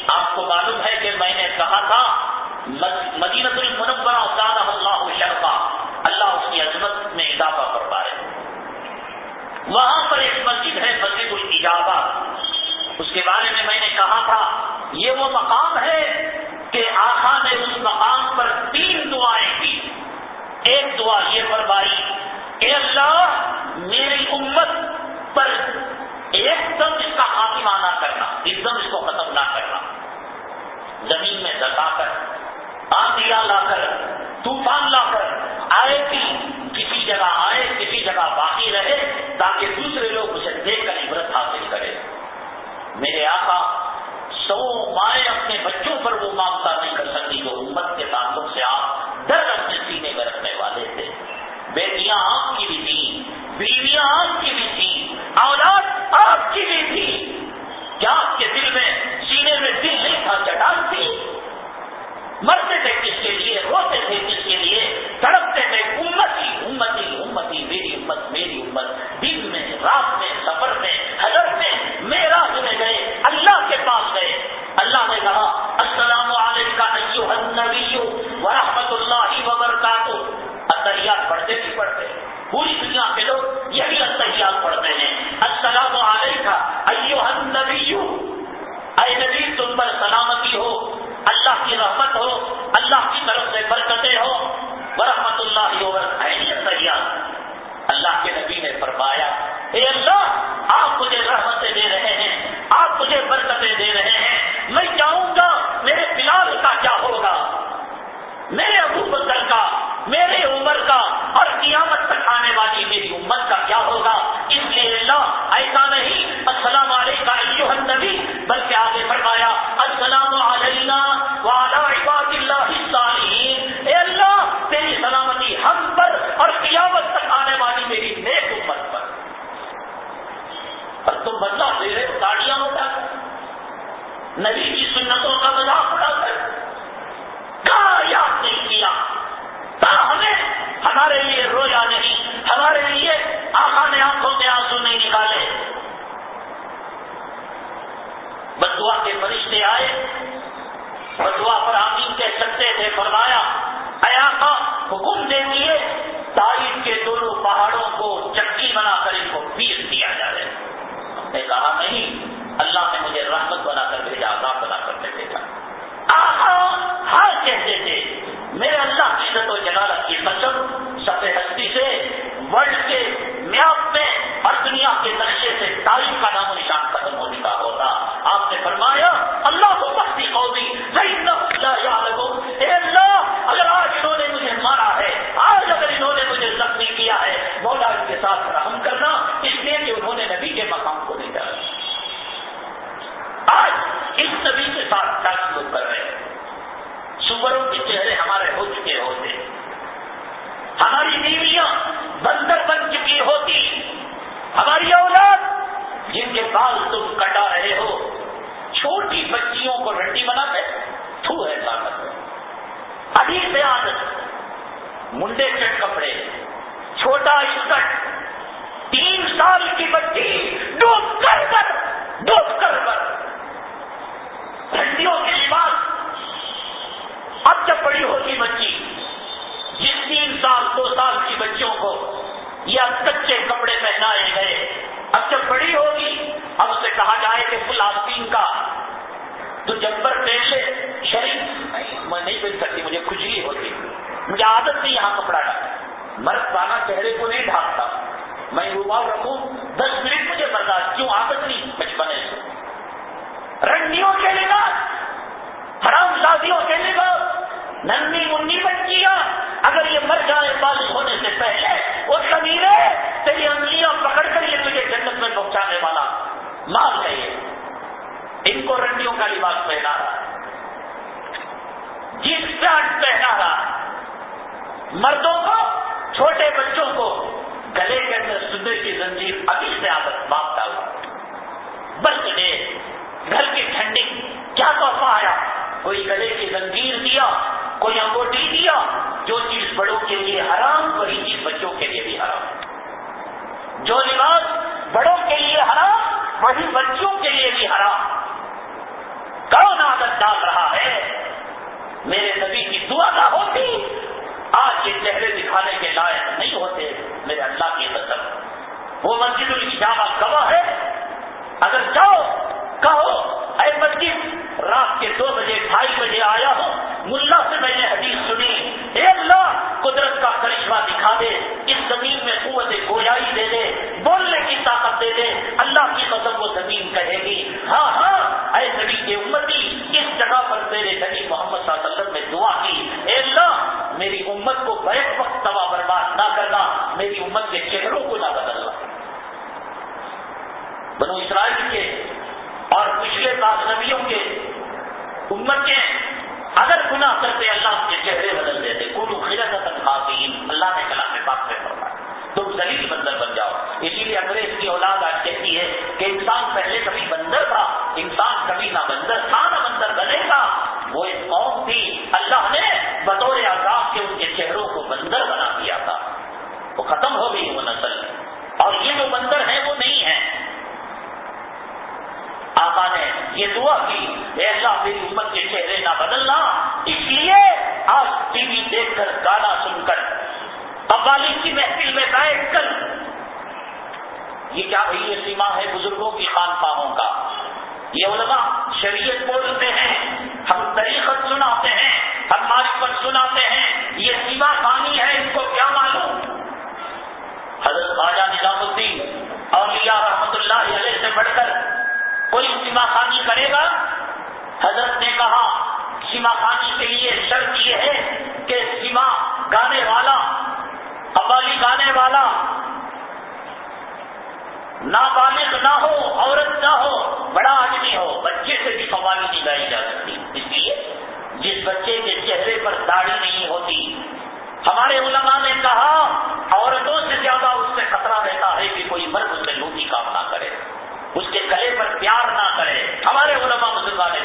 آپ کو معلوم ہے کہ میں نے کہا تھا مدینت المنورہ زیادہ اللہ شرفا، اللہ اس کی عظمت میں اضافہ کر وہاں پر ایک مسجد ہے مسجد الجابہ اس کے بارے میں میں نے کہا تھا، یہ وہ مقام ہے کہ آخا نے اس مقام پر تین دعائیں کی۔ ایک دعا یہ فرمائی، اے اللہ، میری امت پر ایک دم اس کا خاتمہ نہ کرنا، ایک دم اس کو ختم نہ کرنا۔ زمین میں دکا کر آندیا لا کر، طوفان لا کر، آئے بھی کسی جگہ آئے، کسی جگہ باقی رہے، تاکہ دوسرے لوگ اسے دیکھ کر عبرت حاصل کرے میرے آقا، سو مائیں اپنے بچوں پر وہ معاملہ نہیں کر سکتی جو امت کے تعلق سے آپ ڈر اپنے سینے میں رکھنے والے تھے۔ بیٹیاں آپ کی بھی تھی بیویاں آپ کی بھی تھی اولاد آپ کی بھی تھی۔ کیا آپ کے دل میں سینے میں دل نہیں تھا، چٹان تھی؟ مرتے تھے کس کے لیے، روتے تھے کس کے لیے؟ تڑپتے تھے، امتی امتی امتی، میری امت میری امت۔ دن میں، رات میں، سفر میں حضرت میں میرا سنے گئے، اللہ کے پاس گئے۔ اللہ نے کہا، السلام علیکم النبی ورحمۃ اللہ وبرکاتہ اتحیات پڑھتے نہیں پڑھتے پوری دنیا کے لوگ یہی اتحیات پڑھتے ہیں۔ السلام علیکم ایو النبی۔ اے نبی، تم پر سلامتی ہو، اللہ کی رحمت ہو، اللہ کی طرف سے برکتیں ہو۔ برحمت اللہ اللہ کے نبی نے فرمایا، اے اللہ، آپ مجھے رحمتیں دے رہے ہیں، آپ مجھے برکتیں دے رہے ہیں، میں چاہوں گا، میرے بلال کا کیا ہوگا؟ میرے ابو بکر کا، میرے عمر کا، اور قیامت تک آنے والی میری امت کا کیا ہوگا؟ اس لیے اللہ، ایسا نہیں، السلام علیکم النبی، بلکہ تم بدلا دے تاڑیاں اٹھا نبی کی سنتوں کا فل کا۔ تو جبر پیشے شریف میں نہیں پہن سکتی، مجھے کھجلی ہوتی۔ مجھے عادت نہیں یہاں کپڑا ڈالا مرد پانا چہرے کو نہیں ڈھانپتا میں روبال رکھوں، دس منٹ مجھے برداشت کیوں؟ عادت نہیں۔ بچپنے سے رنگیوں کے لباس حرام شادیوں کے لباس ننی منی بچیاں۔ اگر یہ مر جائے بالغ ہونے سے پہلے، وہ سمیرے، تیری انگلیاں پکڑ کر یہ تجھے جنت میں پہنچانے والا۔ مال ہے کو رنڈیوں کا لباس پہنا رہا جس پیانٹ پہنا رہا مردوں کو، چھوٹے بچوں کو گلے کے اندر سندر کی زنجیر ابھی سے آدت باپ ڈالا برتھ ڈے گھر کی ٹھنڈی، کیا تحفہ آیا؟ کوئی گلے کی زنجیر دیا، کوئی انگوٹی دیا، جو چیز بڑوں کے لیے حرام، وہی چیز بچوں کے لیے بھی حرام۔ جو لباس بڑوں کے لیے حرام، وہی بچوں کے لیے بھی حرام۔ ڈال رہا ہے۔ میرے نبی کی دعا نہ ہوتی۔ آج یہ چہرے دکھانے کے لائق نہیں ہوتے۔ میرے اللہ کی قسم۔ وہ مسجد الجامہ گواہ ہے۔ اگر جاؤ، کہو، اے مسجد، رات کے دو بجے، ڈھائی بجے آیا ہوں۔ ملا سے میں نے حدیث سنی۔ اے اللہ، قدرت کا کرشمہ دکھا دے۔ اس زمین میں قوت گویائی دے دے۔ بولنے کی طاقت دے دے۔ اللہ کی قسم وہ زمین کہے گی۔ ہاں ہاں اے نبی کے امتی جگہ پر میرے نبی محمد صلی اللہ علیہ وسلم نے دعا کی، اے اللہ، میری امت کو بیک وقت تباہ برباد نہ کرنا، میری امت کے چہروں کو نہ بدلنا بنو اسرائیل کے اور پچھلے پاس نبیوں کے امت کے اگر گناہ کرتے، اللہ کے چہرے بدل دیتے۔ کلو خرت خاصین اللہ نے کلام میں بات میں پڑھا تم زلیل بندر بن جاؤ۔ اسی لیے انگریز کی اولاد آج کہتی ہے کہ انسان پہلے کبھی بندر تھا، انسان کبھی نہ بندر تھا، نہ بندر بنے گا۔ وہ ایک قوم تھی۔ اللہ نے بطور عذاب کے ان کے چہروں کو بندر بنا دیا تھا۔ وہ ختم ہو گئی وہ نسل۔ اور یہ جو بندر ہیں، وہ نہیں ہیں۔ آقا نے یہ دعا کی ایسا میری امت کے چہرے نہ بدلنا۔ اس لیے آج ٹی وی دیکھ کر گانا سن کر قوالی کی محفل میں بیٹھ کر۔ یہ کیا بھائی یہ سیما ہے بزرگوں کی خان پاہوں کا؟ یہ علماء شریعت بولتے ہیں، ہم طریقت سناتے ہیں، ہم معرفت سناتے ہیں۔ یہ سیما خانی ہے، ان کو کیا معلوم؟ حضرت خواجہ نظام الدین اور رحمت اللہ علیہ سے بڑھ کر کوئی سیما خانی کرے گا؟ حضرت نے کہا، سیما خانی کے لیے شرط یہ ہے کہ سیما گانے والا قوالی جی گانے والا، نابالغ نہ ہو، عورت نہ ہو، بڑا آدمی ہو، بچے سے بھی قوالی نہیں گائی جا سکتی۔ اس لیے جس بچے کے چہرے پر داڑھی نہیں ہوتی، ہمارے علماء نے کہا، عورتوں سے زیادہ اس سے خطرہ رہتا ہے کہ کوئی مرد اس سے لوٹی کام نہ کرے، اس کے گلے پر پیار نہ کرے۔ ہمارے علماء مسلمان نے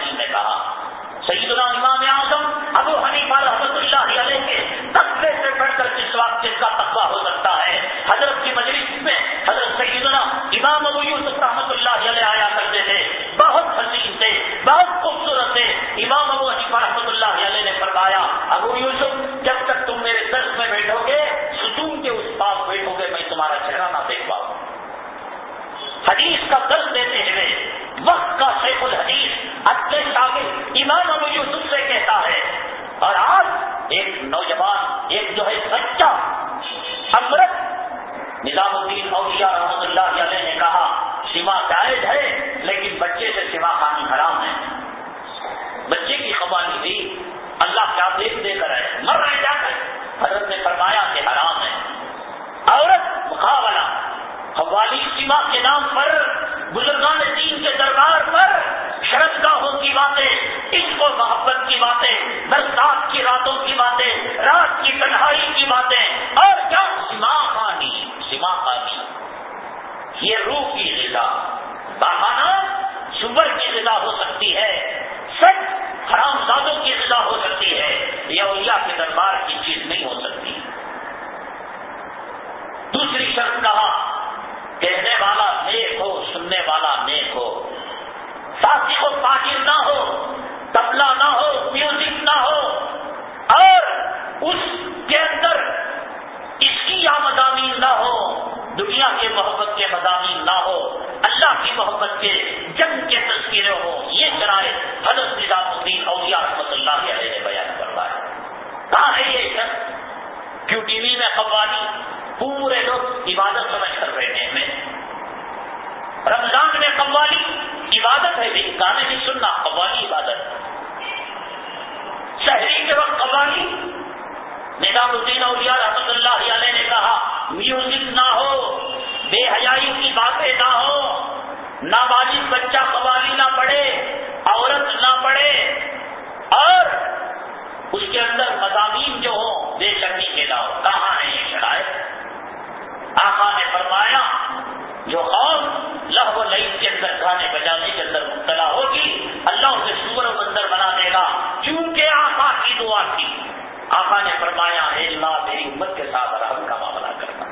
آقا نے فرمایا، اے اللہ، میری امت کے ساتھ رحم کا معاملہ کرنا۔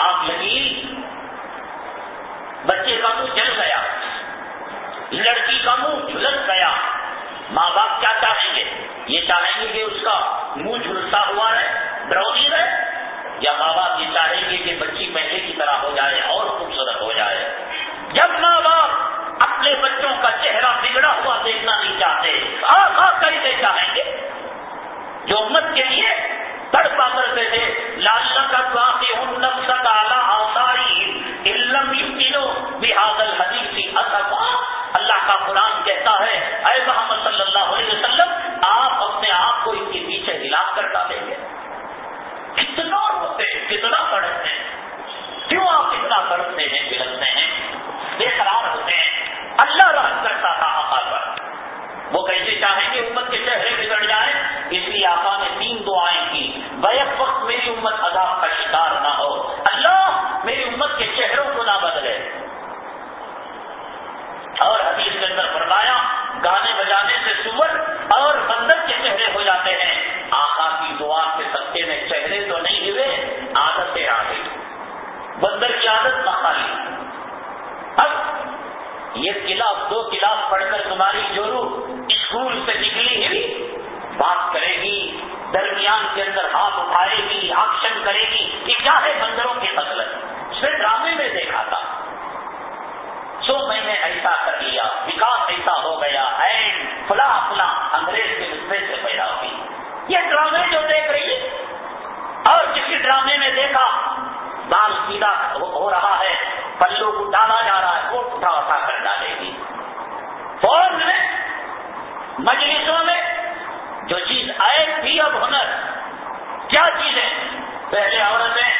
آپ لگی بچے کا منہ جل گیا، لڑکی کا منہ جھلس گیا۔ ماں باپ کیا چاہیں گے؟ یہ چاہیں گے کہ اس کا منہ جھلسا ہوا ہے ڈرونی ہے یا ماں باپ یہ چاہیں گے کہ بچی پہلے کی طرح ہو جائے، اور خوبصورت ہو جائے۔ جب ماں باپ اپنے بچوں کا چہرہ بگڑا ہوا دیکھنا نہیں چاہتے آخا کیسے چاہیں؟ جو امت کے لیے تڑپا کرتے تھے لال کا نفس اوساری علم بحاد اصفا اللہ کا قرآن کہتا ہے، اے محمد صلی اللہ علیہ وسلم، آپ اپنے آپ کو ان کے پیچھے ہلا کر ڈالیں گے۔ کتنا روتے ہیں، کتنا سڑکتے ہیں، کیوں آپ اتنا سڑکتے ہیں بلکتے ہیں؟ بے قرار ہوتے ہیں۔ اللہ رحم کرتا تھا آقا پر۔ وہ کیسے چاہیں گے امت کے اس آقا نے تین دعائیں کی۔ بیک وقت میری امت عذاب کا شکار نہ ہو۔ اللہ میری امت کے چہروں کو نہ بدلے۔ اور حدیث کے اندر فرمایا، گانے بجانے سے سور اور بندر کے چہرے ہو جاتے ہیں۔ آقا کی دعا کے سطح میں چہرے تو نہیں ہوئے، عادتیں آ گئی۔ بندر کی عادت نہ خالی۔ اب یہ کلاس دو کلاس پڑھ کر تمہاری جورو اسکول سے نکلی ہوئی بات کرے درمیان کے اندر ہاتھ اٹھائے گی آکشن کرے گی یہ کیا ہے بندروں کی فصلت صرف ڈرامے میں دیکھا تھا۔ سو میں نے ایسا کر لیا وکاس ایسا ہو گیا اینڈ فلاں فلاں انگریز کے رستے سے پیدا ہوئی۔ یہ ڈرامے جو دیکھ رہی ہے، اور کسی ڈرامے میں دیکھا، بال سیدھا ہو رہا ہے، پلو کو ڈالا جا رہا ہے وہ اٹھا اٹھا کر ڈالے گی۔ فون میں مجلسوں میں جو چیز آئے تھی اب ہنر، کیا چیزیں پہلے عورتیں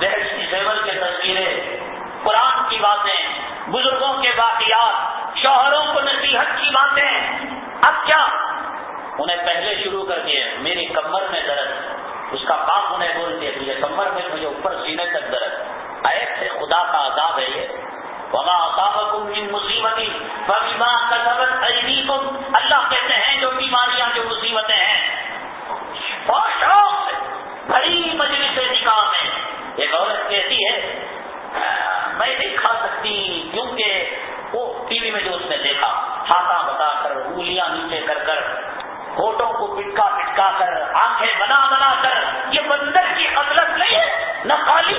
دہشت زیور کے تصویریں قرآن کی باتیں، بزرگوں کے واقعات، شوہروں کو نصیحت کی باتیں۔ اب کیا؟ انہیں پہلے شروع کر دیے، میری کمر میں درد۔ اس کا باپ انہیں بول دیا مجھے کمر میں مجھے اوپر سینے تک درد۔ ایسے خدا کا عذاب ہے یہ۔ وما مصیبت اللہ کہتے ہیں جو بیماریاں، جو مصیبتیں ہیں۔ بڑی مجلس نکاح میں ایک عورت کہتی ہے میں نہیں کھا سکتی، کیونکہ وہ ٹی وی میں جو اس نے دیکھا ہاتھا بتا کر، انگلیاں نیچے کر کر، ہوٹوں کو پٹکا پٹکا کر، آنکھیں بنا بنا کر، یہ بندر کی عدلت نہیں ہے، نہ خالی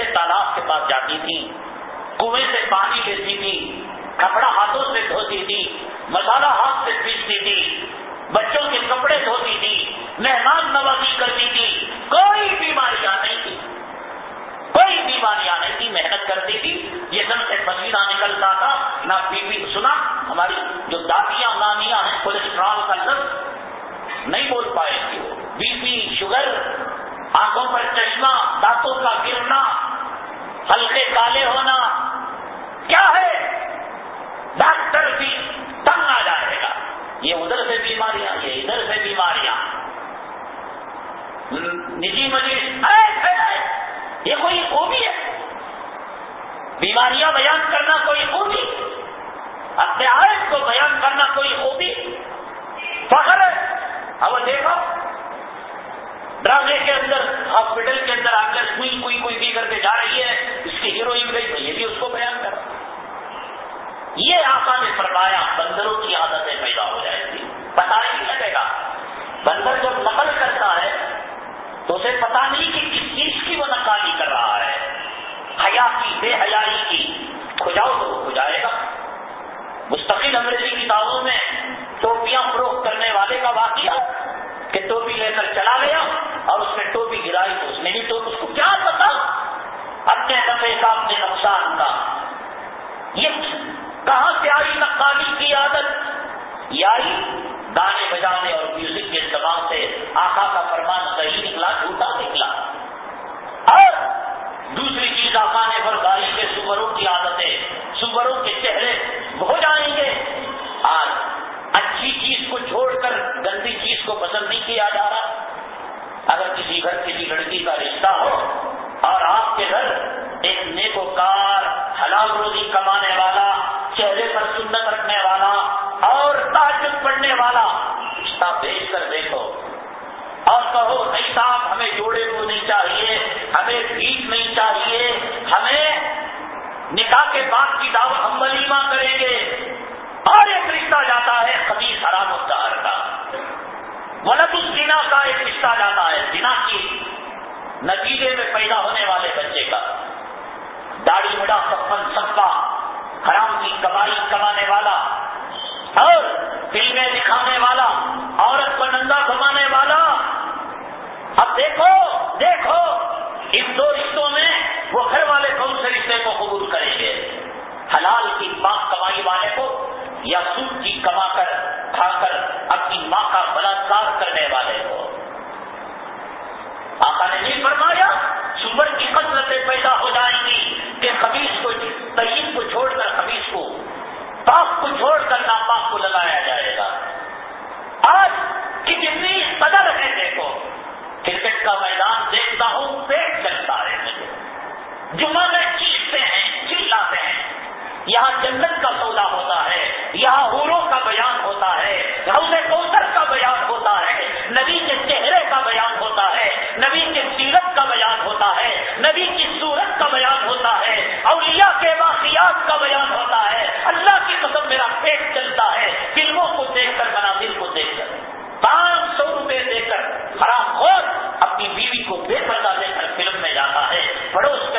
عورتیں تالاب کے پاس جاتی تھی، کنویں سے پانی لیتی تھی، کپڑا ہاتھوں سے دھوتی تھی مسالہ ہاتھ سے پیستی تھی، بچوں کے کپڑے دھوتی تھی، مہمان نوازی کرتی تھی، کوئی بیماریاں نہیں تھی۔ کوئی بیماریاں نہیں تھی، محنت کرتی تھی۔ یہ سب سے پسینہ نکلتا تھا۔ نہ بی پی سنا، ہماری جو دادیاں، نانیاں ہیں کولیسٹرال کا لفظ نہیں بول پائے گی بی پی، شوگر، آنکھوں پر چشمہ، دانتوں کا گرنا ہلکے کالے ہونا کیا ہے؟ ڈاکٹر بھی تنگ آ جائے گا۔ یہ ادھر سے بیماریاں، یہ ادھر سے بیماریاں۔ نجی مجلس یہ کوئی خوبی ہے؟ بیماریاں بیان کرنا کوئی خوبی؟ اتحاد کو بیان کرنا کوئی خوبی؟ فخر ہے؟ اب دیکھو۔ ڈرامے کے اندر، ہاسپٹل کے اندر آ کر کوئی کوئی کوئی بھی کے جا رہی ہے، اس کی ہیروئن گئی میں یہ بھی اس کو بیان کر۔ یہ آقا نے فرمایا، بندروں کی عادتیں پیدا ہو جائے گی۔ پتا نہیں لگے گا۔ بندر جب نقل کرتا ہے، تو اسے پتا نہیں کہ کس چیز کی وہ نقالی کر رہا ہے۔ حیا کی، بے حیائی کی۔ کھجاؤ تو کھو جائے گا۔ مستقل انگریزی کتابوں میں ٹوپیاں فروخت کرنے والے کا واقعہ۔ کہ ٹوپی لے کر چلا گیا اور اس نے ٹوپی گرائی تو اس نے بھی تو اس کو کیا پتا؟ اپنے دفے کا اپنے نقصان کا۔ یہ کہاں سے آئی نقالی کی عادت؟ یہ آئی گانے بجانے اور میوزک کے استعمال سے آقا کا فرمان صحیح نکلا، جھوٹا نکلا۔ اور دوسری چیز آسانے پر گاڑی کے سوروں کی عادتیں سوروں کے چہرے ہو ہمیں کے بعد کی دعوت ہم ولیمہ کریں گے۔ اور ایک رشتہ جاتا ہے خبیز حرام الدار کا۔ ولد الزنا کا ایک رشتہ جاتا ہے، زنا کی نتیجے میں پیدا ہونے والے بچے کا۔ داڑھی مڑا سپن سپا حرام کی کمائی کمانے والا۔ اور فلمیں دکھانے والا، عورت کو ننگا گھمانے والا۔ اب دیکھو دیکھو، ان دو رشتوں میں وہ گھر سے رشتے کو قبول کریں گے۔ حلال کی پاک کمائی والے کو یا سود کی کما کر، کھا کر، اپنی ماں کا بلاکار کرنے والے کو۔ آقا نے نہیں فرمایا، سور کی قسمتیں پیدا ہو جائیں گی کہ خبیص کو، طیب کو چھوڑ کر خبیص کو، پاک کو چھوڑ کر ناپاک کو لگایا جائے گا۔ آج کی جتنی قدر ہے دیکھو، کرکٹ کا میدان دیکھتا ہوں، پیٹ چلتا ہے مجھے۔ جمعہ میں چیختے ہیں چلاتے ہیں۔ یہاں جنت کا سودا ہوتا ہے، یہاں ہوروں کا بیان ہوتا ہے روز کوثر کا بیان ہوتا ہے، نبی کے چہرے کا بیان ہوتا ہے، نبی کے سیرت کا بیان ہوتا ہے، نبی کی صورت کا بیان ہوتا ہے، اولیاء کے واقعات کا بیان ہوتا ہے۔ اللہ کی قسم میرا پیٹ چلتا ہے، فلموں کو دیکھ کر، مناظر کو دیکھ کر۔ پانچ سو روپے دے کر حرام خور، اپنی بیوی کو بے پردہ دے کر فلم میں جاتا ہے۔ پڑوس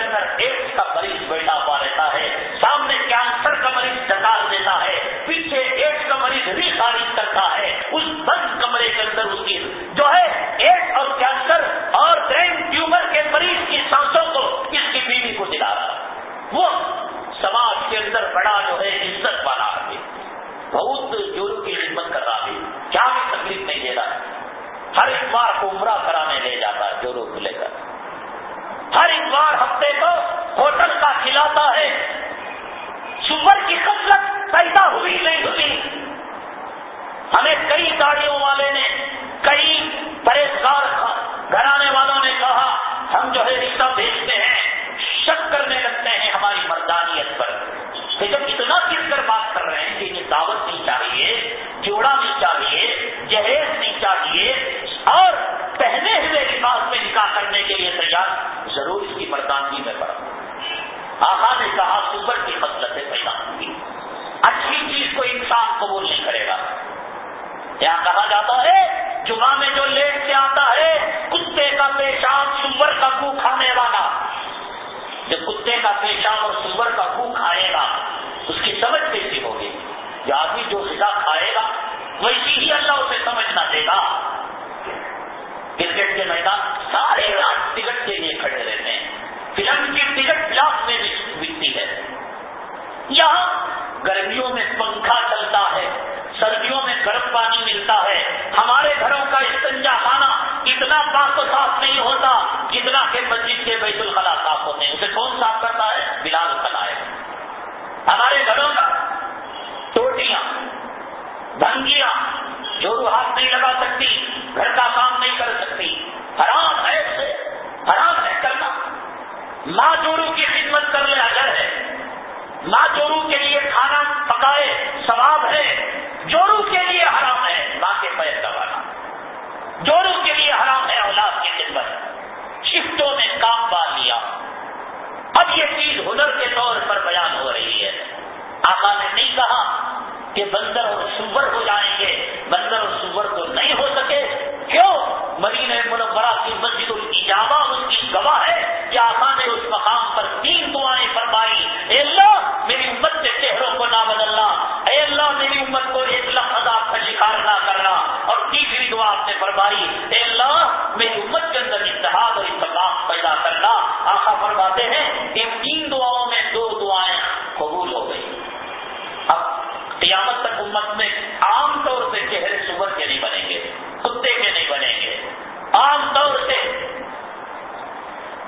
کا مریض بیٹھا ہوا رہتا ہے، سامنے کینسر کا مریض ڈکال دیتا ہے، پیچھے ایڈس کا مریض ری خارج کرتا ہے۔ اس بند کمرے کے اندر اس کی جو ہے ایڈس اور کینسر اور برین ٹیومر کے مریض کی سانسوں کو اس کی بیوی کو دلا رہا وہ سماج کے اندر بڑا جو ہے عزت والا ہے۔ بہت جورو کی خدمت کر رہا ہے۔ کیا بھی تکلیف نہیں دے رہا ہر اتوار کو عمرہ کرانے لے جاتا ہے جورو کو لے کر ہر اتوار ہفتے کو ہوٹل کا کھلاتا ہے۔ سور کی قسمت پیدا ہوئی نہیں ہوئی۔ ہمیں کئی گاڑیوں والے نے، کئی پریشان گھرانے والوں نے کہا، ہم جو ہے رشتہ بھیجتے ہیں، شک کرنے لگتے ہیں ہماری مردانیت پر۔ کہ جب اتنا کس کر بات کر رہے ہیں کہ انہیں دعوت نہیں چاہیے، جوڑا نہیں چاہیے، جہیز نہیں چاہیے، اور پہنے ہوئے لباس میں نکاح کرنے کے لیے تیار، ضرور اس کی مردانگی میں پڑا آقا نے کہا سور کی مسلطیں پیدا ہوں گی۔ اچھی چیز کو انسان قبول نہیں کرے گا۔ کیا کہا جاتا ہے، جمعہ میں جو لیٹ سے آتا ہے، کتے کا پیشاب سور کا کو کھانے والا۔ جب کتے کا پیشاب اور سور کا کو کھائے گا، اس کی سمجھ کیسی ہوگی؟ جو آدمی جو سزا کھائے گا ویسی ہی اللہ اسے سمجھ نہ دے گا۔ کرکٹ کے میدان سارے رات ٹکٹ کے لیے کھڑے رہتے ہیں۔ فلم کی ٹکٹ بلاک میں بکتی ہے۔ یہاں گرمیوں میں پنکھا چلتا ہے۔ سردیوں میں گرم پانی ملتا ہے۔ ہمارے گھروں کا استنجا خانہ اتنا پاک و صاف نہیں ہوتا جتنا کہ مسجد کے بیت الخلا صاف ہوتے ہیں۔ اسے کون صاف کرتا ہے؟ بلال خلا ہے ہمارے گھروں کا ٹوٹیاں، بھنگیاں جو ہاتھ نہیں لگا سکتی، گھر کا کام نہیں کر سکتی۔ حرام ہے اسے، حرام ہے کرنا۔ ماں چورو کی خدمت کر لے اجر ہے۔ ماں چورو کے لیے کھانا پکائے ثواب ہے۔ جورو کے لیے حرام ہے ماں کے پیر دبانا جورو کے لیے حرام ہے، اولاد کی خدمت۔ شفتوں میں کام پا لیا۔ اب یہ چیز ہنر کے طور پر بیان ہو رہی ہے۔ آقا نے نہیں کہا کہ بندر اور سور ہو جائیں گے۔ بندر اور سور تو نہیں ہو سکے۔ کیوں؟ مدینہ منورہ کی مسجد الجامہ اس کی گواہ ہے کہ آقا نے اس مقام پر تین دعائیں فرمائی۔ اے اللہ، میری امت کے چہروں کو نہ بدلنا۔ اے اللہ، میری امت کو ایک لفظ عذاب کا شکار نہ کرنا۔ اور تیسری دعا آپ نے فرمائی۔ اے اللہ، میری امت کے اندر اتحاد اور اتفاق پیدا کرنا۔ آقا فرماتے ہیں عام طور سے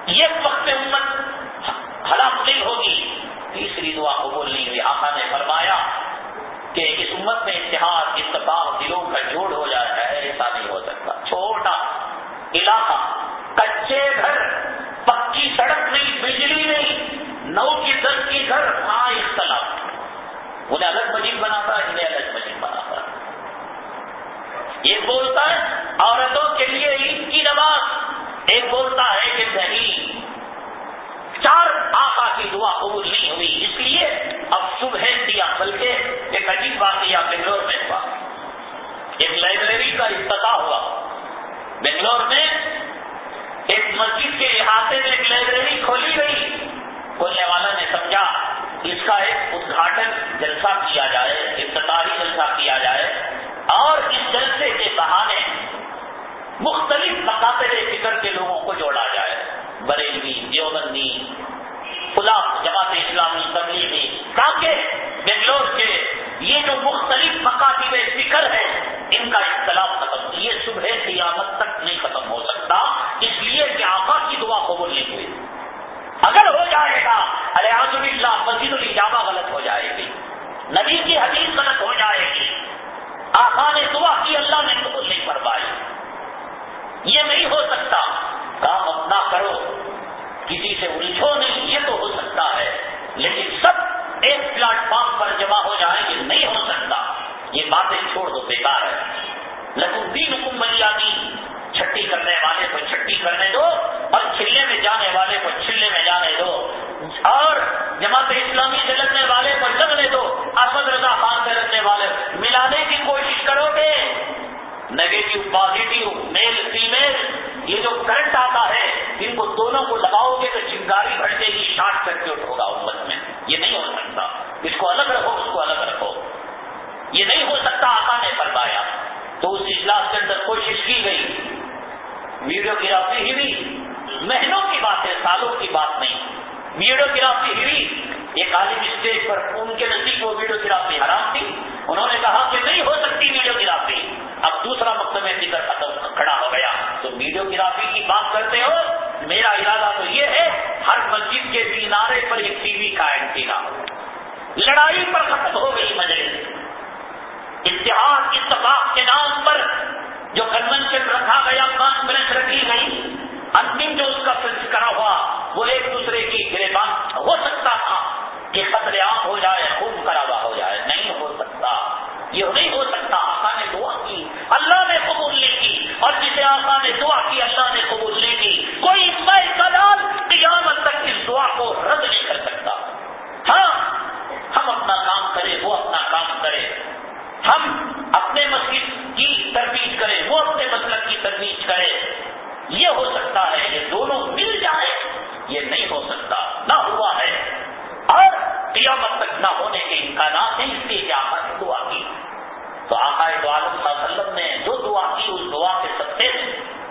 یہ وقت امت ہلاک دل ہوگی۔ تیسری دعا قبول نہیں ہوئی۔ آقا نے فرمایا کہ اس امت میں اتحاد استطاع دلوں کا جوڑ ہو جاتا ہے ایسا نہیں ہو سکتا۔ چھوٹا علاقہ، کچے گھر، پکی سڑک نہیں، بجلی نہیں، نو کی دس کی گھر ہاں اختلاف۔ انہیں الگ مجید بناتا ہے، انہیں الگ مجید بناتا ہے۔ یہ بولتا ہے عورتوں کے لیے عید کی نماز۔ ایک بولتا ہے کہ نہیں۔ چار آقا کی دعا قبول نہیں ہوئی۔ اس لیے اب صبح دیا بلکہ ایک عجیب بات یا بنگلور میں ہوا۔ ایک لائبریری کا افتتاح ہوا۔ بنگلور میں ایک مسجد کے احاطے میں ایک لائبریری کھولی گئی۔ کھولنے والا نے سمجھا، اس کا ایک ادھاٹن جلسہ کیا جائے افتتاحی جلسہ کیا جائے۔ اور اس جلسے کے بہانے مختلف مقابلے فکر کے لوگوں کو جوڑا جائے۔ بریلوی، دیوبندی خلا جماعت اسلامی، تبلیغی، تاکہ بنگلور کے یہ جو مختلف مکاتب فکر ہے ان کا اختلاف ختم۔ یہ صبح قیامت تک نہیں ختم ہو سکتا۔ اس لیے کہ آقا کی دعا قبول نہیں ہوئی۔ اگر ہو جائے گا الحاظ اللہ مسجد الجامہ غلط ہو جائے گی۔ نبی کی حدیث غلط ہو جائے گی۔ آقا نے دعا کی اللہ نے قبول نہیں فرمائی۔ یہ نہیں ہو سکتا۔ کام اپنا کرو۔ کسی سے الجھو نہیں، یہ تو ہو سکتا ہے۔ لیکن سب ایک پلیٹ فارم پر جمع ہو جائیں یہ نہیں ہو سکتا۔ یہ باتیں چھوڑ دو، بیکار ہے۔ لگو تین حکم بنیادی چھٹی کرنے والے کو چھٹی کرنے دو، اور چلے میں جانے والے کو چلے میں جانے دو۔ اور جماعت اسلامی سے لگنے والے کو لگنے دو۔ احمد رضا خان سے لگنے والے ملانے کی کوشش کرو گے۔ نیگیٹو پازیٹو میل فیمل یہ جو کرنٹ آتا ہے، ان کو دونوں کو لگاؤ گے تو چنگاری بھٹکے گی، شارٹ سرکٹ ہوگا امت میں۔ یہ نہیں ہو سکتا۔ اس کو الگ رکھو، اس کو الگ رکھو۔ یہ نہیں ہو سکتا، آقا نے فرمایا۔ تو اس اجلاس کے اندر کوشش کی گئی۔ ویڈیو گرافی ہوئی مہینوں کی بات ہے سالوں کی بات نہیں۔ ویڈیو گرافی ہوئی ایک عالم اسٹیج پر ان کے نزدیک وہ ویڈیو گرافی حرام تھی، انہوں نے کہا کہ نہیں ہو سکتی ویڈیو گرافی اب دوسرا مقدمے فکر ختم کھڑا ہو گیا۔ تو ویڈیو گرافی کی بات کرتے ہو، میرا ارادہ تو یہ ہے، ہر مسجد کے کنارے پر ایک ٹی وی کا اینٹینا لڑائی پر ختم ہو گئی مجلس۔ اتحاد اتفاق کے نام پر جو کنونشن رکھا گیا کانفرنس رکھی گئی۔ انتم جو اس کا کرا ہوا، وہ ایک دوسرے کی گربان ہو سکتا تھا۔ کہ قتل عام ہو جائے، خون خرابہ ہو جائے، نہیں ہو سکتا۔ یہ نہیں ہو سکتا آقا نے دعا کی۔ اللہ نے قبول نہیں کی، اور جسے آقا نے دعا کی، اللہ نے قبول نہیں کی۔ کوئی کلال قیامت تک اس دعا کو رد نہیں کر سکتا۔ ہاں ہم اپنا کام کریں، وہ اپنا کام کرے۔ ہم اپنے مسجد کی ترویج کریں، وہ اپنے مسلک کی ترویج کرے یہ ہو سکتا ہے کہ دونوں مل جائے یہ نہیں ہو سکتا نہ ہوا ہے اور قیامت ہونے کے امکانات ہیں، اس لیے کہ آقا نے دعا کی۔ تو آقا علیہ وسلم نے جو دعا کی، اس دعا کے سطح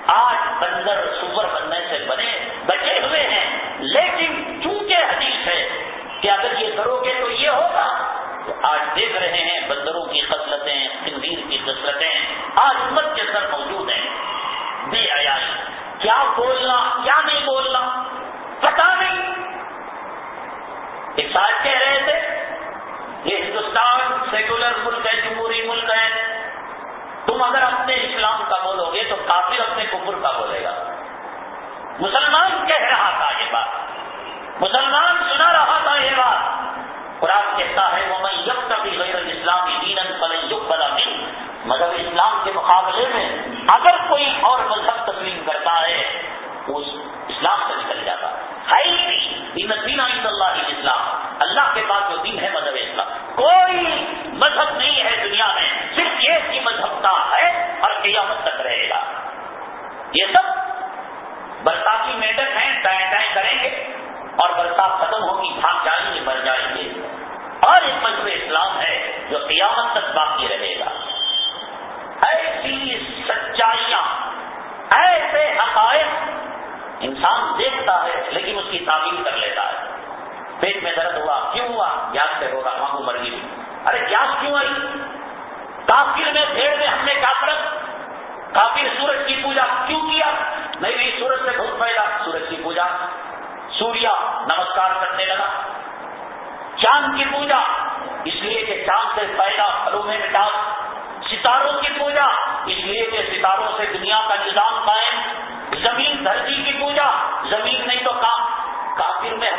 آج بندر سور بننے سے بنے، بچے ہوئے ہیں۔ لیکن چونکہ حدیث ہے کہ اگر یہ کرو گے تو یہ ہوگا۔ تو آج دیکھ رہے ہیں بندروں کی خصلتیں تندیر کی خصلتیں آج امت کے اندر موجود ہیں۔ بے عیائی، کیا بولنا، کیا نہیں بولنا؟ پتا نہیں۔ ایک ساتھ کہہ رہے تھے یہ ہندوستان سیکولر ملک ہے، جمہوری ملک ہے۔ تم اگر اپنے اسلام کا بولو گے تو کافی اپنے کفر کا بولے گا۔ مسلمان کہہ رہا تھا یہ بات۔ مسلمان سنا رہا تھا یہ بات۔ قرآن کہتا ہے وہ میں یب تک غیر اسلامی دین فلن بلا دن مگر اسلام کے مقابلے میں اگر کوئی اور مذہب تسلیم کرتا ہے اس اسلام سے نکل جاتا ہے۔ اللہ اسلام اللہ کے پاس جو دین ہے، مذہب اسلام کوئی مذہب نہیں ہے دنیا میں، صرف ایک ہی مذہب کا ہے اور قیامت تک رہے گا۔ یہ سب برساتی میڈک ہیں، ٹائیں ٹائیں کریں گے اور برسات ختم ہوگی، بھاگ جائیں گے، مر جائیں گے۔ اور ایک مذہب اسلام ہے جو قیامت تک باقی رہے گا۔ ایسی سچائیاں، ایسے حقائق انسان دیکھتا ہے لیکن اس کی تعمیر کر لیتا ہے۔ پیٹ میں درد ہوا، کیوں ہوا؟ گیس سے ہوگا وہاں کو مرضی ارے گیس کیوں آئی؟ کافر میں بھیڑ میں ہم نے کافرت، کافر سورج کی پوجا کیوں کیا؟ نہیں نہیں، سورج سے بہت پیدا سورج کی پوجا۔ سوریا نمسکار کرنے لگا۔ چاند کی پوجا، اس لیے کہ چاند سے پیدا پھلوں میں مٹاس ستاروں کی پوجا، اس لیے کہ ستاروں سے دنیا کا نظام قائم۔ زمین دھرتی کی پوجا، زمین نہیں تو کام کافر میں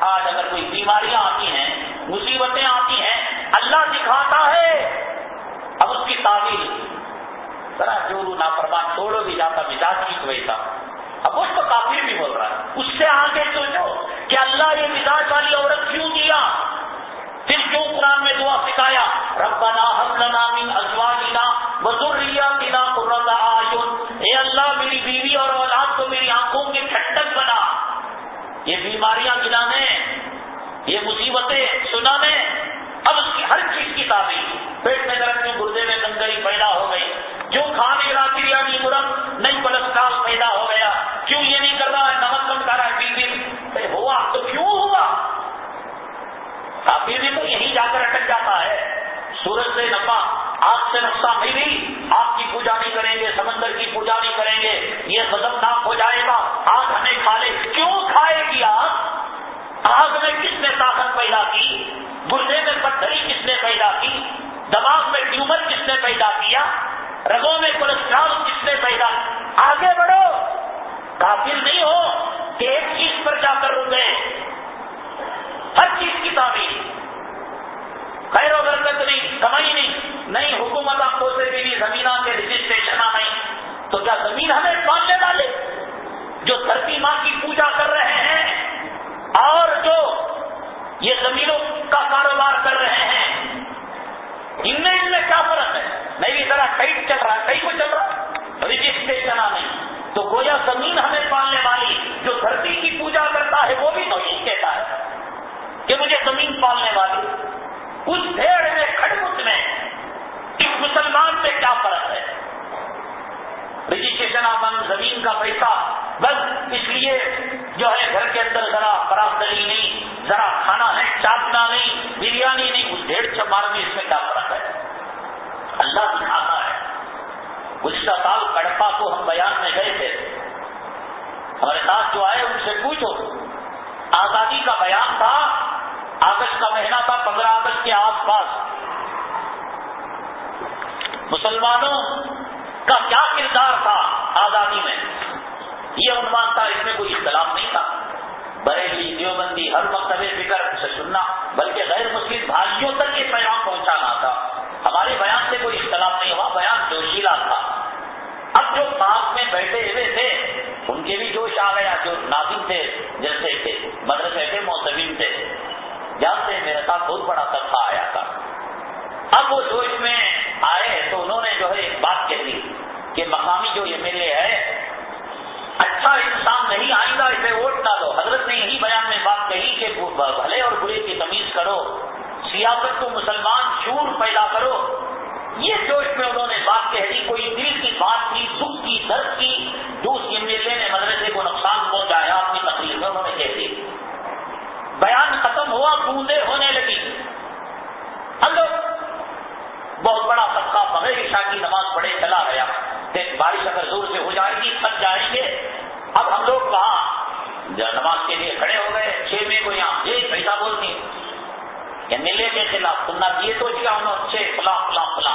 آج اگر کوئی بیماریاں آتی ہیں، مصیبتیں آتی ہیں، اللہ دکھاتا ہے، اب اس کی تعویل۔ ذرا جو نافرمان چھوڑو بھی جاتا مزاج ٹھیک ویسا اب اس تو کافر بھی بول رہا ہے۔ اس سے آگے سوچو کہ اللہ یہ مزاج والی عورت کیوں دیا پھر کیوں قرآن میں دعا سکھایا؟ ربنا حسلنا من ازواجنا وذریاتنا قرۃ اعین اے اللہ، میری بیوی اور اولاد کو میری آنکھوں کی ٹھنڈک بنا۔ یہ بیماریاں گنانے، یہ مصیبتیں سنانے، اب اس کی ہر چیز کی تعبیر۔ پیٹ میں درد میں گردے میں کنگری پیدا ہو گئی۔ جو کھانے رہا بریانی مرم نہیں کولسٹرال پیدا ہو گیا۔ کیوں یہ نہیں کر رہا ہے؟ نمک کم کر رہا ہے بی ہوا تو کیوں ہوا؟ پھر بھی تو یہی جا کر اٹک جاتا ہے۔ سورج سے نفا آگ سے نقصان نہیں آگ کی پوجا نہیں کریں گے، سمندر کی پوجا نہیں کریں گے۔ یہ خطرناک ہو جائے گا۔ آگ ہمیں کھا لے۔ کیوں کھائے گی آگ؟ آگ میں کس نے طاقت پیدا کی؟ گردے میں پتھری کس نے پیدا کی؟ دماغ میں ٹیومر کس نے پیدا کیا؟ رگوں میں کولسٹرال کس نے پیدا؟ آگے بڑھو۔ کافر نہیں ہو کہ ایک چیز پر جا کر رکے ہر چیز کی تعمیر۔ خیر و برکت نہیں، کمائی نہیں۔ نہیں، حکومت آپ کو سے بھی زمین کے رجسٹریشن نہیں۔ تو کیا زمین ہمیں پالنے والے جو دھرتی ماں کی پوجا کر رہے ہیں اور جو یہ زمینوں کا کاروبار کر رہے ہیں، ان میں ان میں کیا فرق ہے؟ نہیں بھی ذرا ٹائٹ چل رہا، کئی کو چل رہا۔ رجسٹریشن نہیں۔ تو گویا زمین ہمیں پالنے والی جو دھرتی کی پوجا کرتا ہے، وہ بھی تو کہتا ہے کہ مجھے زمین پالنے والی۔ اس بھیڑ میں کھڑمت میں اس مسلمان میں کیا فرق ہے؟ رجسٹریشن آمن زمین کا پیسہ بس اس لیے جو ہے گھر کے اندر ذرا برابری نہیں، ذرا کھانا ہے، چاپنا نہیں، بریانی نہیں، اس ڈیڑھ چمار میں اس میں کیا فرق ہے؟ اللہ دکھاتا ہے۔ گزشتہ سال کڑپا کو ہم بیان میں گئے تھے۔ ہمارے ساتھ جو آئے ان سے مسلمانوں کا کیا کردار تھا آزادی میں؟ یہ عنوان تھا، اس میں کوئی اختلاف نہیں تھا۔ بریلی، دیوبندی، ہر مکتب فکر سے سننا، بلکہ غیر مسلم بھائیوں تک یہ پیغام پہنچانا تھا۔ ہمارے بیان سے کوئی اختلاف نہیں ہوا، بیان جوشیلا تھا۔ اب جو پاک میں بیٹھے ہوئے تھے، ان کے بھی جوش آ گیا۔ جو نازم تھے، جیسے تھے مدرسے تھے موسمین تھے۔ جانتے میرے ساتھ بہت بڑا طبقہ آیا تھا۔ اب وہ جو اس میں آئے تو انہوں نے جو ہے ایک بات کہہ دی کہ مقامی جو ایم ایل اے ہے اچھا انسان نہیں آئے گا اسے ووٹ ڈالو حضرت نے یہی بیان میں بات کہی کہ بھلے اور برے کی تمیز کرو، سیاست کو مسلمان شور پیدا کرو۔ یہ جوش میں انہوں نے بات کہہ دی، کوئی دل کی بات کی، دکھ کی، درد کی، جو اس ایم ایل اے نے مدرسے کو نقصان پہنچایا، اپنی تقریر میں انہوں نے کہہ دی۔ بیان ختم ہوا بوندے ہونے لگی۔ لوگ بہت بڑا طبقہ بغیر عشاء کی نماز پڑھے چلا گیا۔ بارش اگر زور سے ہو جائے گی، تھک جائیں گے۔ اب ہم لوگ کہاں؟ نماز کے لیے کھڑے ہو گئے، چھ میں کو یہاں یہ پیسہ بولتی۔ ایم ایل اے کے خلاف سننا یہ تو کیا انہوں اچھے فلاں فلاں فلاں۔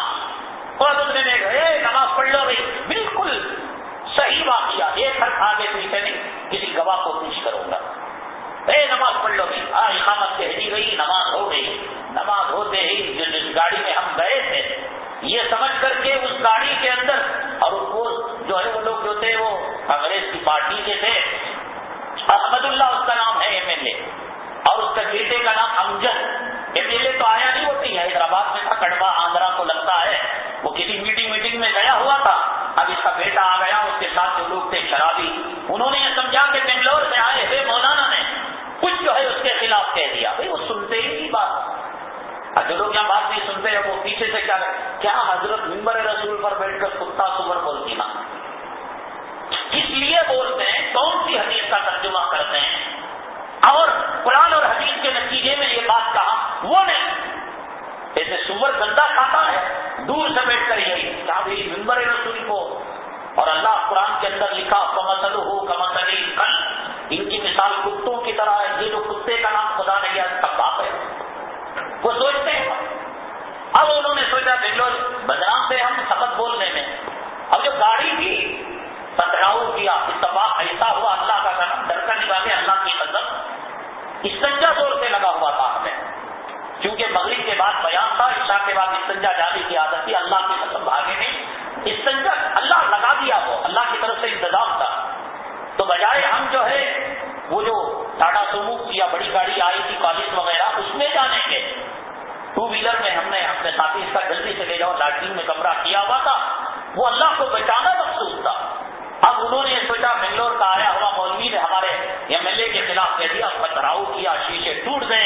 اور دوسرے نے گئے نماز پڑھ لو بھائی، بالکل صحیح بات کیا ایک حرف آگے پیچھے نہیں، کسی گواہ کو پوچھ کروں گا۔ اے نماز پڑھ لو۔ بھائی ہاں اقامت کہہ گئی، نماز ہو گئی۔ نماز ہوتے ہی جس گاڑی میں ہم گئے تھے، یہ سمجھ کر کے اس گاڑی کے اندر، اور وہ جو ہے وہ لوگ جو تھے، وہ کانگریس کی پارٹی کے تھے۔ احمد اللہ اس کا نام ہے ایم ایل اے۔ اور اس کا بیٹے کا نام امجد۔ ایم ایل اے تو آیا نہیں ہوتی ہے حیدرآباد میں تھا، کڑوا آندرا کو لگتا ہے۔ وہ کسی میٹنگ میٹنگ میں گیا ہوا تھا۔ اب اس کا بیٹا آ گیا، اس کے ساتھ جو لوگ تھے شرابی، انہوں نے یہ سمجھا کہ بنگلور سے آئے ہوئے مولانا کچھ جو ہے اس کے خلاف کہہ دیا۔ بھائی، وہ سنتے ہی نہیں بات۔ جو لوگ یہاں بات نہیں سنتے ہیں؟ وہ پیچھے سے کیا کیا حضرت ممبر رسول پر بیٹھ کر کتا سور بولتی نا اس لیے بولتے ہیں؟ کون سی حدیث کا ترجمہ کرتے ہیں؟ اور قرآن اور حدیث کے نتیجے میں یہ بات کہا، وہ نہیں۔ ایسے سور گندا کھاتا ہے، دور سے بیٹھ کر یہی کیا ممبر رسول کو اور اللہ قرآن کے اندر لکھا کمسل ہو کمسل کل ان کی مثال کتوں کی طرح ہے یہ جو کتے کا نام خدا نے کیا سب بات ہے وہ سوچتے ہیں اب انہوں نے سوچا بنگلور بدنام سے ہم سبق بولنے میں اب جو گاڑی تھی پتھراؤ کیا اتفاق ایسا ہوا، اللہ کا کرم ڈر کر نکالے اللہ کی مدد استنجا زور سے لگا ہوا تھا ہمیں۔ کیونکہ مغرب کے بعد بیان تھا، عشاء کے بعد استنجا جانے کی عادت تھی، اللہ کی قسم بھاگے نہیں۔ استنجا اللہ لگا دیا وہ، اللہ کی طرف سے انتظام تھا۔ تو بجائے ہم جو ہے، وہ جو ٹاٹا سومو یا بڑی گاڑی آئی تھی کالج وغیرہ، اس میں جانے کے ٹو ویلر میں ہم نے اپنے ساتھی اس کا جلدی سے لے جاؤ، لاٹرین میں کمرہ کیا ہوا تھا۔ وہ اللہ کو بچانا مخصوص تھا۔ اب انہوں نے سوچا، بنگلور کا آیا ہوا مولوی نے ہمارے ایم ایل اے کے خلاف کہہ دیا پتھراؤ کیا، شیشے ٹوٹ گئے۔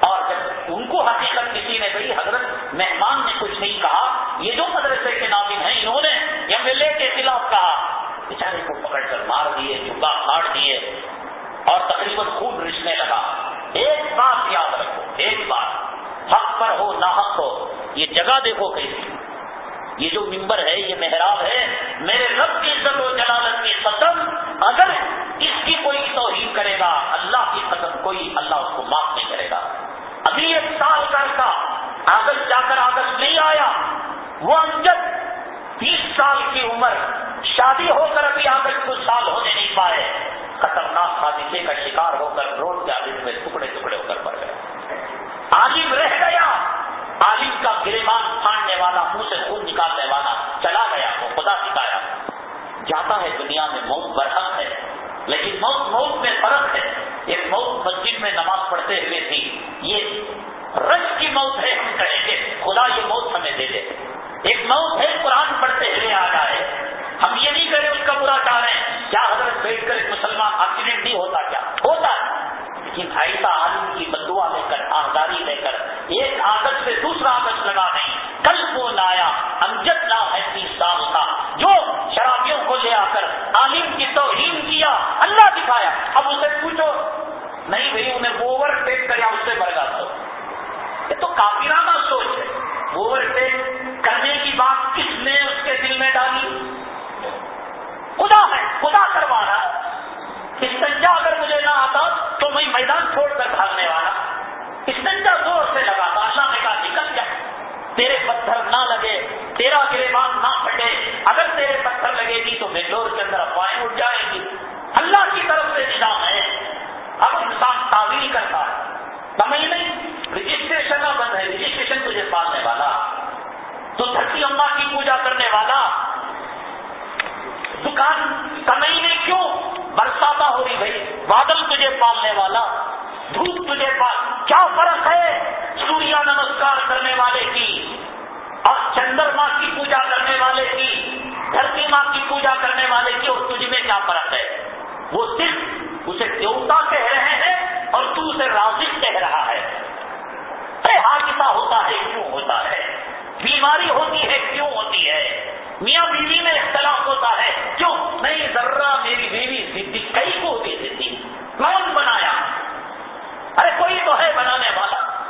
اور جب ان کو حقیقت کسی نے کہی، حضرت مہمان نے کچھ نہیں کہا۔ یہ جو مدرسے کے ناظم ہیں، انہوں نے ایم ایل اے کے خلاف کہا۔ بیچارے کو پکڑ کر مار دیے جھگا پھاڑ دیے۔ اور تقریباً خون رچنے لگا۔ ایک بات یاد رکھو، ایک بات۔ حق پر ہو، نہ حق ہو، یہ جگہ دیکھو کیسی یہ جو ممبر ہے، یہ محراب ہے، میرے رب کی عزت و جلالت کی قدم اگر اس کی کوئی توہین کرے گا، اللہ کی قدم کوئی اللہ اس کو معاف نہیں کرے گا۔ ابھی ایک سال کر کا آگست جا کر آگست نہیں آیا، وہ امجد تیس سال کی عمر، شادی ہو کر ابھی آگست کچھ سال ہونے نہیں پائے۔ خطرناک حادثے کا شکار ہو کر روڈ کے آگے میں ٹکڑے ٹکڑے ہو کر پڑ گئے۔ عالم رہ گیا۔ عالم کا گرمان پھاڑنے والا، منہ سے خون نکالنے والا چلا گیا، وہ خدا سکھایا جاتا ہے دنیا میں، موت برحق ہے۔ لیکن موت موت میں فرق ہے۔ ایک موت مسجد میں نماز پڑھتے ہوئے تھی۔ یہ رش کی موت ہے، ہم کہیں گے، خدا یہ موت ہمیں دے دے۔ ایک موت ہے، قرآن پڑھتے ہوئے آ جائے۔ ہم یہ نہیں کریں اس کا برا چاہ رہے ہیں کیا حضرت بیٹھ کر ایک مسلمان ایکسیڈنٹ نہیں ہوتا کیا؟ ہوتا ہے۔ لیکن عالم کی بدوا لے کر آگاری لے کر، ایک آگت سے دوسرا آگت لگا نہیں۔ کل وہ لایا، امجد نام ہے سال کا۔ جو شرابیوں کو لے آ کر، عالم کی توہین کیا، اللہ دکھایا۔ اب اسے پوچھو، نہیں بھائی، انہیں اوور ٹیک کر یا اس سے برگا دو یہ تو کافرانہ سوچ ہے۔ اوور ٹیک کرنے کی بات کس نے اس کے دل میں ڈالی؟ خدا ہے اگر تیرے پتھر لگے گی تو بنگلور کے اندر افواہیں اٹھ جائیں گی۔ اللہ کی طرف سے نظام ہے۔ اب انسان تعویل کرتا ہے۔ سمجھ نہیں؟ رجسٹریشن بند ہے۔ رجسٹریشن تجھے پالنے والا۔ تو دھرتی اما کی پوجا کرنے والا۔ دکان سمجھ نہیں کیوں؟ برساتا ہو رہی بھائی۔ بادل تجھے پالنے والا۔ دھوپ تجھے پال۔ کیا فرق ہے سوریا نمسکار کرنے والے کی اور چندر ماں کی پوجا کرنے والے کی؟ دھرتی ماں کی پوجا کرنے والے کی اور تجھ میں کیا فرق ہے؟ وہ صرف اسے دیوتا کہہ رہے ہیں اور تو اسے رازق کہہ رہا ہے۔ حادثہ ہوتا ہے، کیوں ہوتا ہے؟ بیماری ہوتی ہے، کیوں ہوتی ہے؟ میاں بیوی میں اختلاف ہوتا ہے۔ کیوں؟ نہیں، ذرہ میری بیوی زدی کئی کو ہوتی زدی کون بنایا؟ ارے کوئی تو ہے بنانے والا۔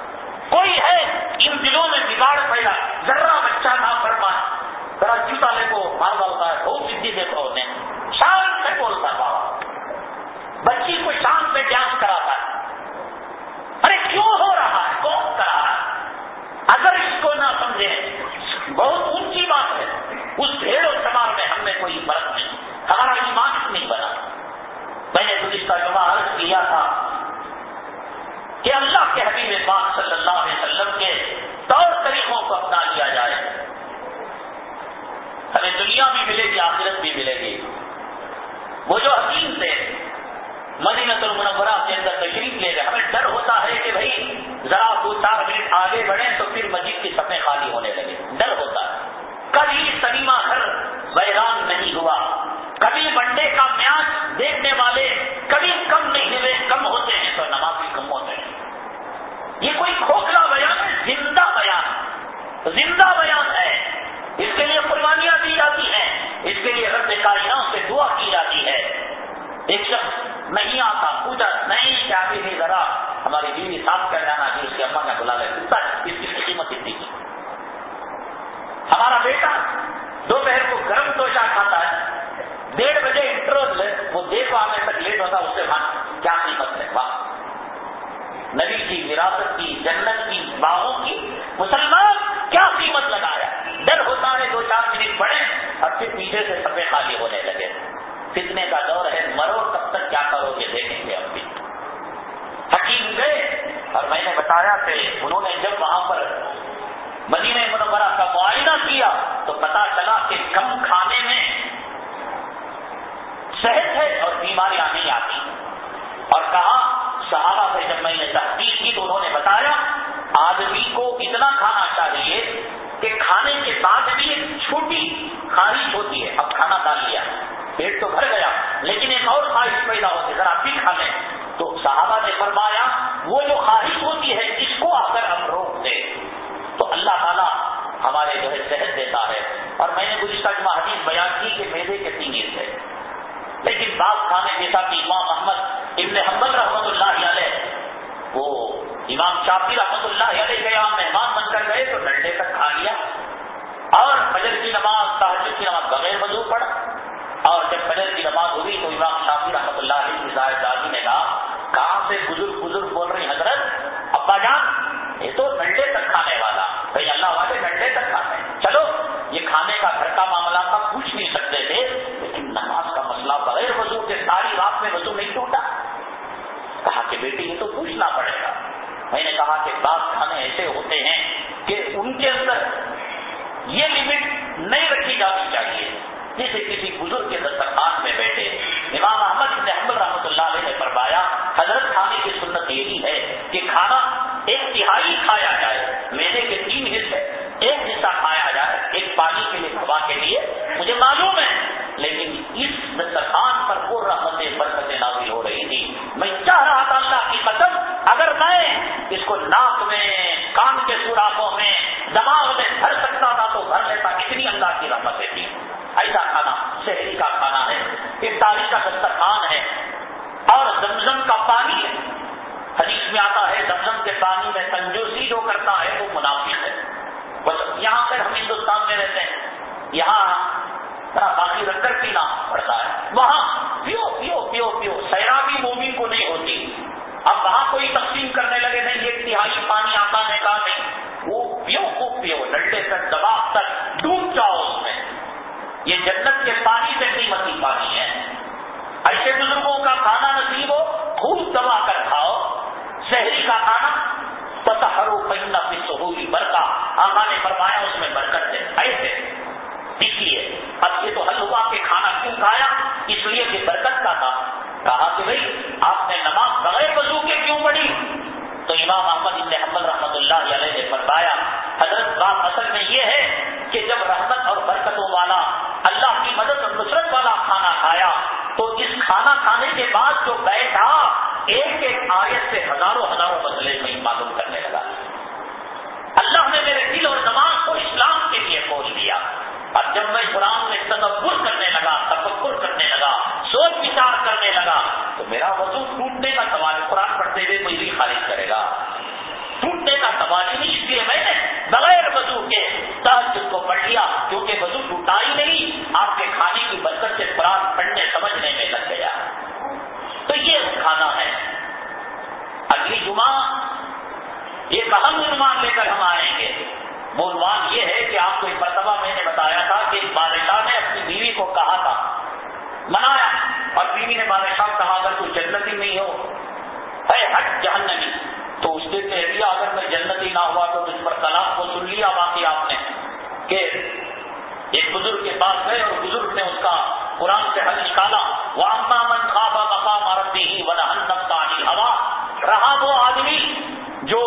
کوئی ہے، ان دلوں میں بگاڑ پیدا ذرہ بچہ نہ فرما ذرا جوتا لے کو مار ڈالتا ہے، بہت سدھی دیکھو انہیں شان سے بولتا بابا۔ بچی کو شان سے ڈانس کراتا ہے۔ ارے کیوں ہو رہا ہے؟ کون کرا رہا ہے؟ اگر اس کو نہ سمجھے، بہت اونچی بات ہے۔ اس بھیڑ و سمار میں ہم نے کوئی فرق نہیں۔ ہمارا ایمان نہیں بنا۔ میں نے گزشتہ جمعہ عرض کیا تھا کہ اللہ کے حبیب پاک صلی اللہ علیہ وسلم کے طور طریقوں کو اپنا لیا جائے۔ ہمیں دنیا بھی ملے گی، آخرت بھی ملے گی۔ وہ جو حکیم تھے مدینت المنورہ کے اندر تشریف لے گئے۔ ہمیں ڈر ہوتا ہے کہ بھائی، ذرا دو چار منٹ آگے بڑھیں تو پھر مسجد کی سفے خالی ہونے لگے ڈر ہوتا ہے۔ کبھی سنیما گھر بحران نہیں ہوا۔ کبھی بنڈے کا میاض دیکھنے والے کبھی کم نہیں ہوئے، کم ہوتے ہیں تو نماز بھی کم ہوتے ہیں۔ یہ کوئی کھوکھلا بیان ہے؟ زندہ بیان۔ زندہ بیان ہے۔ اس کے لیے قربانیاں دی جاتی ہیں۔ اس کے لیے رب کائنات سے دعا کی جاتی ہے۔ ایک شخص نہیں آتا پوچھا نہیں، کیا بھی نہیں ذرا؟ ہماری بیوی صاف کر جانا کہ اس کے اما نے بلا لے اس کی قیمت اتنی کی ہمارا بیٹا دوپہر کو گرم توشا کھاتا ہے۔ ڈیڑھ بجے انٹرول، وہ دیکھ آنے تک لیٹ ہوتا، اس سے مان کیا قیمت ہے؟ واہ۔ نبی کی وراثت کی، جنت کی، باغوں کی، مسلمان پیچھے سے سفے خالی ہونے لگے۔ فتنے کا دور ہے، مرو تب تک کیا کرو گے دیکھیں گے اب بھی۔ حکیم بتایا کہ انہوں نے جب وہاں پر مدینہ منورہ کا معائنہ کیا تو پتا چلا کہ کم کھانے میں صحت ہے اور بیماریاں نہیں آتی۔ اور کہا، صحابہ سے جب میں نے تحقیق کی تو انہوں نے بتایا، آدمی کو اتنا کھانا چاہیے کہ کھانے کے بعد بھی چھوٹی خواہش ہوتی ہے۔ اب کھانا ڈال لیا۔ پیٹ تو بھر گیا۔ لیکن ایک اور خواہش پیدا ہوتی ہے۔ ذرا بھی کھا لیں۔ تو صحابہ نے فرمایا، وہ جو خواہش ہوتی ہے، اس کو اگر ہم روک دیں، تو اللہ تعالیٰ ہمارے جو ہے صحت دیتا ہے۔ اور میں نے گزشتہ جمع حدیث بیان کی کہ میدے کے تین ہے لیکن بعض کھانے جیسا کہ امام محمد ابن حمد رحمت اللہ علیہ، وہ امام شافی رحمت اللہ علیہ کے یہاں مہمان بن کر گئے، تو ڈنڈے تک کھا لیا۔ اور فجر کی نماز تحجد کی نماز بغیر وضو پڑ اور جب فجر کی نماز ہوئی تو امام شافی رحمت اللہ علیہ کی ظاہر دادی نے کہا، کہاں سے بزرگ بزرگ بول رہی حضرت؟ ابا جان، یہ تو ڈنڈے تک کھانے والا۔ بھائی اللہ والے ڈنڈے تک کھانے چلو، یہ کھانے کا گھر کا معاملہ تھا، پوچھ نہیں سکتے تھے، لیکن نماز کا مسئلہ بغیر وضو کے ساری رات میں وضو نہیں ٹوٹا۔ کہا کہ بیٹی، یہ تو پوچھنا پڑے گا۔ میں نے کہا کہ بعض کھانے ایسے ہوتے ہیں کہ ان کے اندر یہ لمٹ نہیں رکھی جانی چاہیے۔ جسے کسی بزرگ کے دسترخوان میں بیٹھے، امام احمد نے احمد رحمۃ اللہ علیہ نے فرمایا، حضرت کھانے کی سنت یہی ہے کہ کھانا ایک تہائی کھایا جائے میرے کے تین حصے ایک حصہ کھایا جائے، ایک پانی کے لیے، ہوا کے لیے مجھے معلوم ہے۔ لیکن اس دسترخوان پر وہ رحمت برکتیں نازل ہو رہی تھی میں چاہ رہا تھا اللہ کی قدم اگر میں اس کو ناک میں، کان کے سوراخوں میں، دماغ میں بھر لیتا اتنی اللہ کی رحمتیں تھی ایسا کھانا، شہری کا کھانا ہے افطاری کا دسترخوان ہے۔ اور زمزم کا پانی ہے۔ حدیث میں آتا ہے، زمزم کے پانی میں کنجوسی جو کرتا ہے، وہ منافق ہے۔ بس یہاں پر ہم ہندوستان میں رہتے ہیں۔ یہاں باقی رکھ کر پینا پڑتا ہے۔ وہاں پیو پیو پیو پیو، سیرابی مومی کو نہیں ہوتی۔ اب وہاں کوئی تقسیم کرنے لگے نہیں یہ تہائی پانی آتا ہے کہا نہیں۔ وہ پیو، خوب پیو ڈنڈے تک دباؤ تک ڈوب جاؤ اس میں یہ جنت کے پانی سے قیمتی پانی ہے ایسے بزرگوں کا کھانا نصیب ہو، خوب دبا کر کھاؤ۔ شہری کا کھانا تہرو پہنا سہولی برکا آقا نے فرمایا، اس میں برکت ہے۔ ایسے اس لیے اب یہ تو حلوا کے کھانا کیوں کھایا؟ اس لیے کہ برکت کا تھا۔ کہا کہ بھائی آپ نے نماز بغیر وضو کے کیوں پڑھی؟ تو امام احمد ابن حمد رحمت اللہ علیہ نے فرمایا، حضرت، بات اصل میں یہ ہے کہ جب رحمت اور برکتوں والا اللہ کی مدد اور نصرت والا کھانا کھایا تو اس کھانا کھانے کے بعد جو بیٹھا، ایک ایک آیت سے ہزاروں ہزاروں مسئلے میں معلوم کرنے لگا۔ اللہ نے میرے دل اور دماغ کو اسلام کے لیے کھول دیا۔ اور جب میں قرآن میں تصور کرنے لگا، تفکر کرنے لگا، سوچ وچار کرنے لگا، تو میرا وضو ٹوٹنے کا سوال قرآن پڑھتے ہوئے کوئی بھی خارج کرے گا۔ ٹوٹنے کا سوال ہی نہیں، اس لیے میں نے بغیر وضو کے تحجد کو پڑھ لیا، کیونکہ وضو ٹوٹا ہی نہیں۔ آپ کے کھانے کی برکت سے قرآن پڑھنے سمجھنے میں لگ گیا تو یہ کھانا ہے۔ اگلی جمعہ ایک اہم عنوان لے کر ہم آئیں گے؟ وہ عنوان یہ ہے کہ آپ کو ایک مرتبہ میں نے بتایا تھا کہ بادشاہ نے اپنی بیوی کو کہا تھا، منایا، اور بیوی نے بادشاہ کہا، اگر تو جنتی نہیں ہو، اے ہٹ جہنمی، تو اس نے کہہ دیا، اگر میں جنتی نہ ہوا تو اس پر طلاق کو سن لیا، باقی آپ نے، کہ ایک بزرگ کے پاس گئے اور بزرگ نے اس کا قرآن سے حل نکالا وہ اما من خوابہ مقام عربی ہی وہی ہوا رہا وہ آدمی جو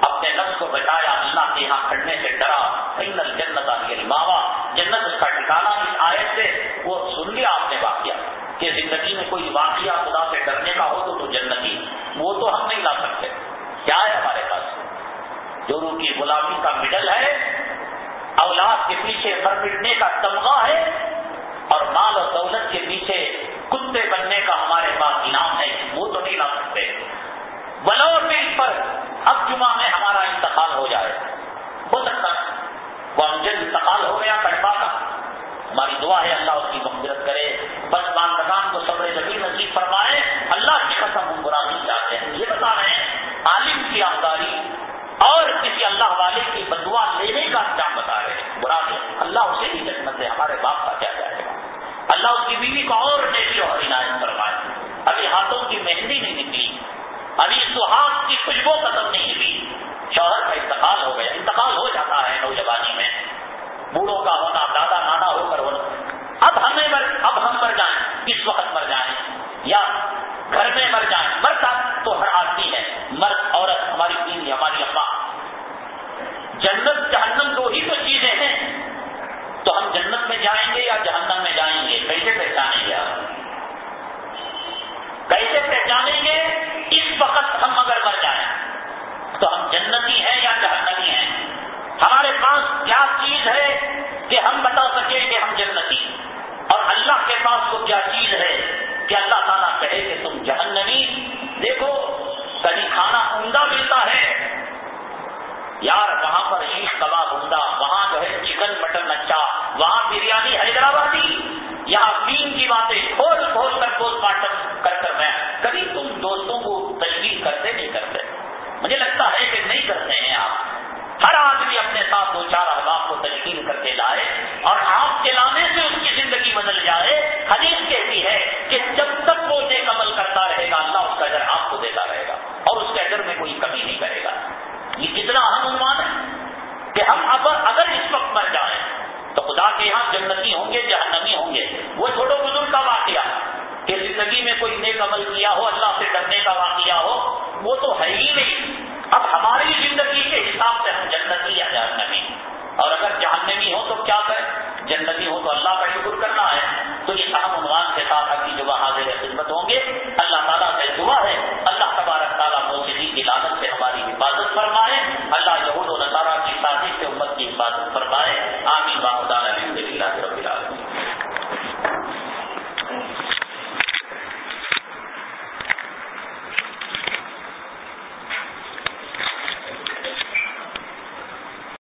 اپنے نفس کو بچایا، اللہ کے یہاں کھڑنے سے ڈرا۔ جنت علی ماوا جنت اس کا ٹھکانا اس آیت سے وہ سن لیا آپ نے واقعہ کہ زندگی میں کوئی واقعہ خدا سے ڈرنے کا ہو تو تو جنتی وہ تو ہم نہیں لا سکتے۔ کیا ہے ہمارے پاس؟ جو روح کی غلامی کا مڈل ہے۔ اولاد کے پیچھے سر مٹنے کا تمغہ ہے۔ اور مال اور دولت کے پیچھے کتے بننے کا ہمارے پاس انعام ہے، وہ تو نہیں لا سکتے۔ بلور میں اس پر اب جمعہ میں ہمارا انتقال ہو جائے۔ ہو سکتا ہے۔ وہ امجد انتقال ہو گیا کٹبا کا ہماری دعا ہے، اللہ اس کی مغفرت کرے۔ بس باندگان کو صبر جبھی نصیب فرمائے، اللہ کی قسم ہم برا نہیں چاہتے ہیں۔ یہ بتا رہے ہیں، عالم کی آمداری اور کسی اللہ والے کی بدوا لینے کا انجام بتا رہے ہیں۔ برا نہیں اللہ اسے ہی جنت ہے ہمارے باپ کا کیا اللہ اس کی بیوی کو اور نیک شوہر عنایت فرمائے۔ ابھی ہاتھوں کی مہندی نہیں نکلی۔ ابھی سہاگ کی خوشبو ختم نہیں ہوئی۔ شوہر کا انتقال ہو گیا۔ انتقال ہو جاتا ہے نوجوانی میں۔ بوڑھوں کا ہونا، دادا نانا ہو کر ہونا۔ اب ہمیں اب ہم مر جائیں۔ اس وقت مر جائیں۔ کیسے پہچانیں گے آپ کیسے پہچانیں گے؟ اس وقت ہم اگر مر جائیں، تو ہم جنتی ہیں یا جہنمی ہیں؟ ہمارے پاس کیا چیز ہے کہ ہم بتا سکیں کہ ہم جنتی؟ اور اللہ کے پاس وہ کیا چیز ہے کہ اللہ تعالیٰ کہے کہ تم جہنمی؟ دیکھو، کبھی کھانا عمدہ ملتا ہے۔ یار، وہاں پر عیش کباب عمدہ، وہاں جو ہے چکن مٹن اچھا وہاں بریانی حیدرآبادی۔ یہاں دین کی باتیں ٹھوس ٹھوس کر ٹھوس بات کر کر رہے ہیں۔ کبھی تم دوستوں کو تشکیل کرتے نہیں کرتے۔ مجھے لگتا ہے کہ نہیں کرتے ہیں آپ۔ ہر آدمی اپنے ساتھ دو چار احباب کو تشکیل کر کے لائے اور آپ کے لانے سے اس کی زندگی بدل جائے۔ حدیث کہتی ہے کہ جب تک وہ نیک عمل کرتا رہے گا، اللہ اس کا اجر آپ کو دیتا رہے گا اور اس کے اجر میں کوئی کمی نہیں کرے گا۔ یہ کتنا اہم عنوان ہے کہ ہم اگر اس وقت مر جائیں تو خدا کے یہاں جنتی ہوں گے جہاں وہ چھوٹوں بزرگ کا واقعہ کہ زندگی میں کوئی نیک عمل کیا ہو، اللہ سے ڈرنے کا واقعہ ہو، وہ تو ہے ہی نہیں۔ اب ہماری زندگی کے حساب سے ہم جنتی یا جہنمی اور اگر جہنمی ہو تو کیا کریں؟ جنتی ہو تو اللہ کا شکر کرنا ہے۔ تو یہ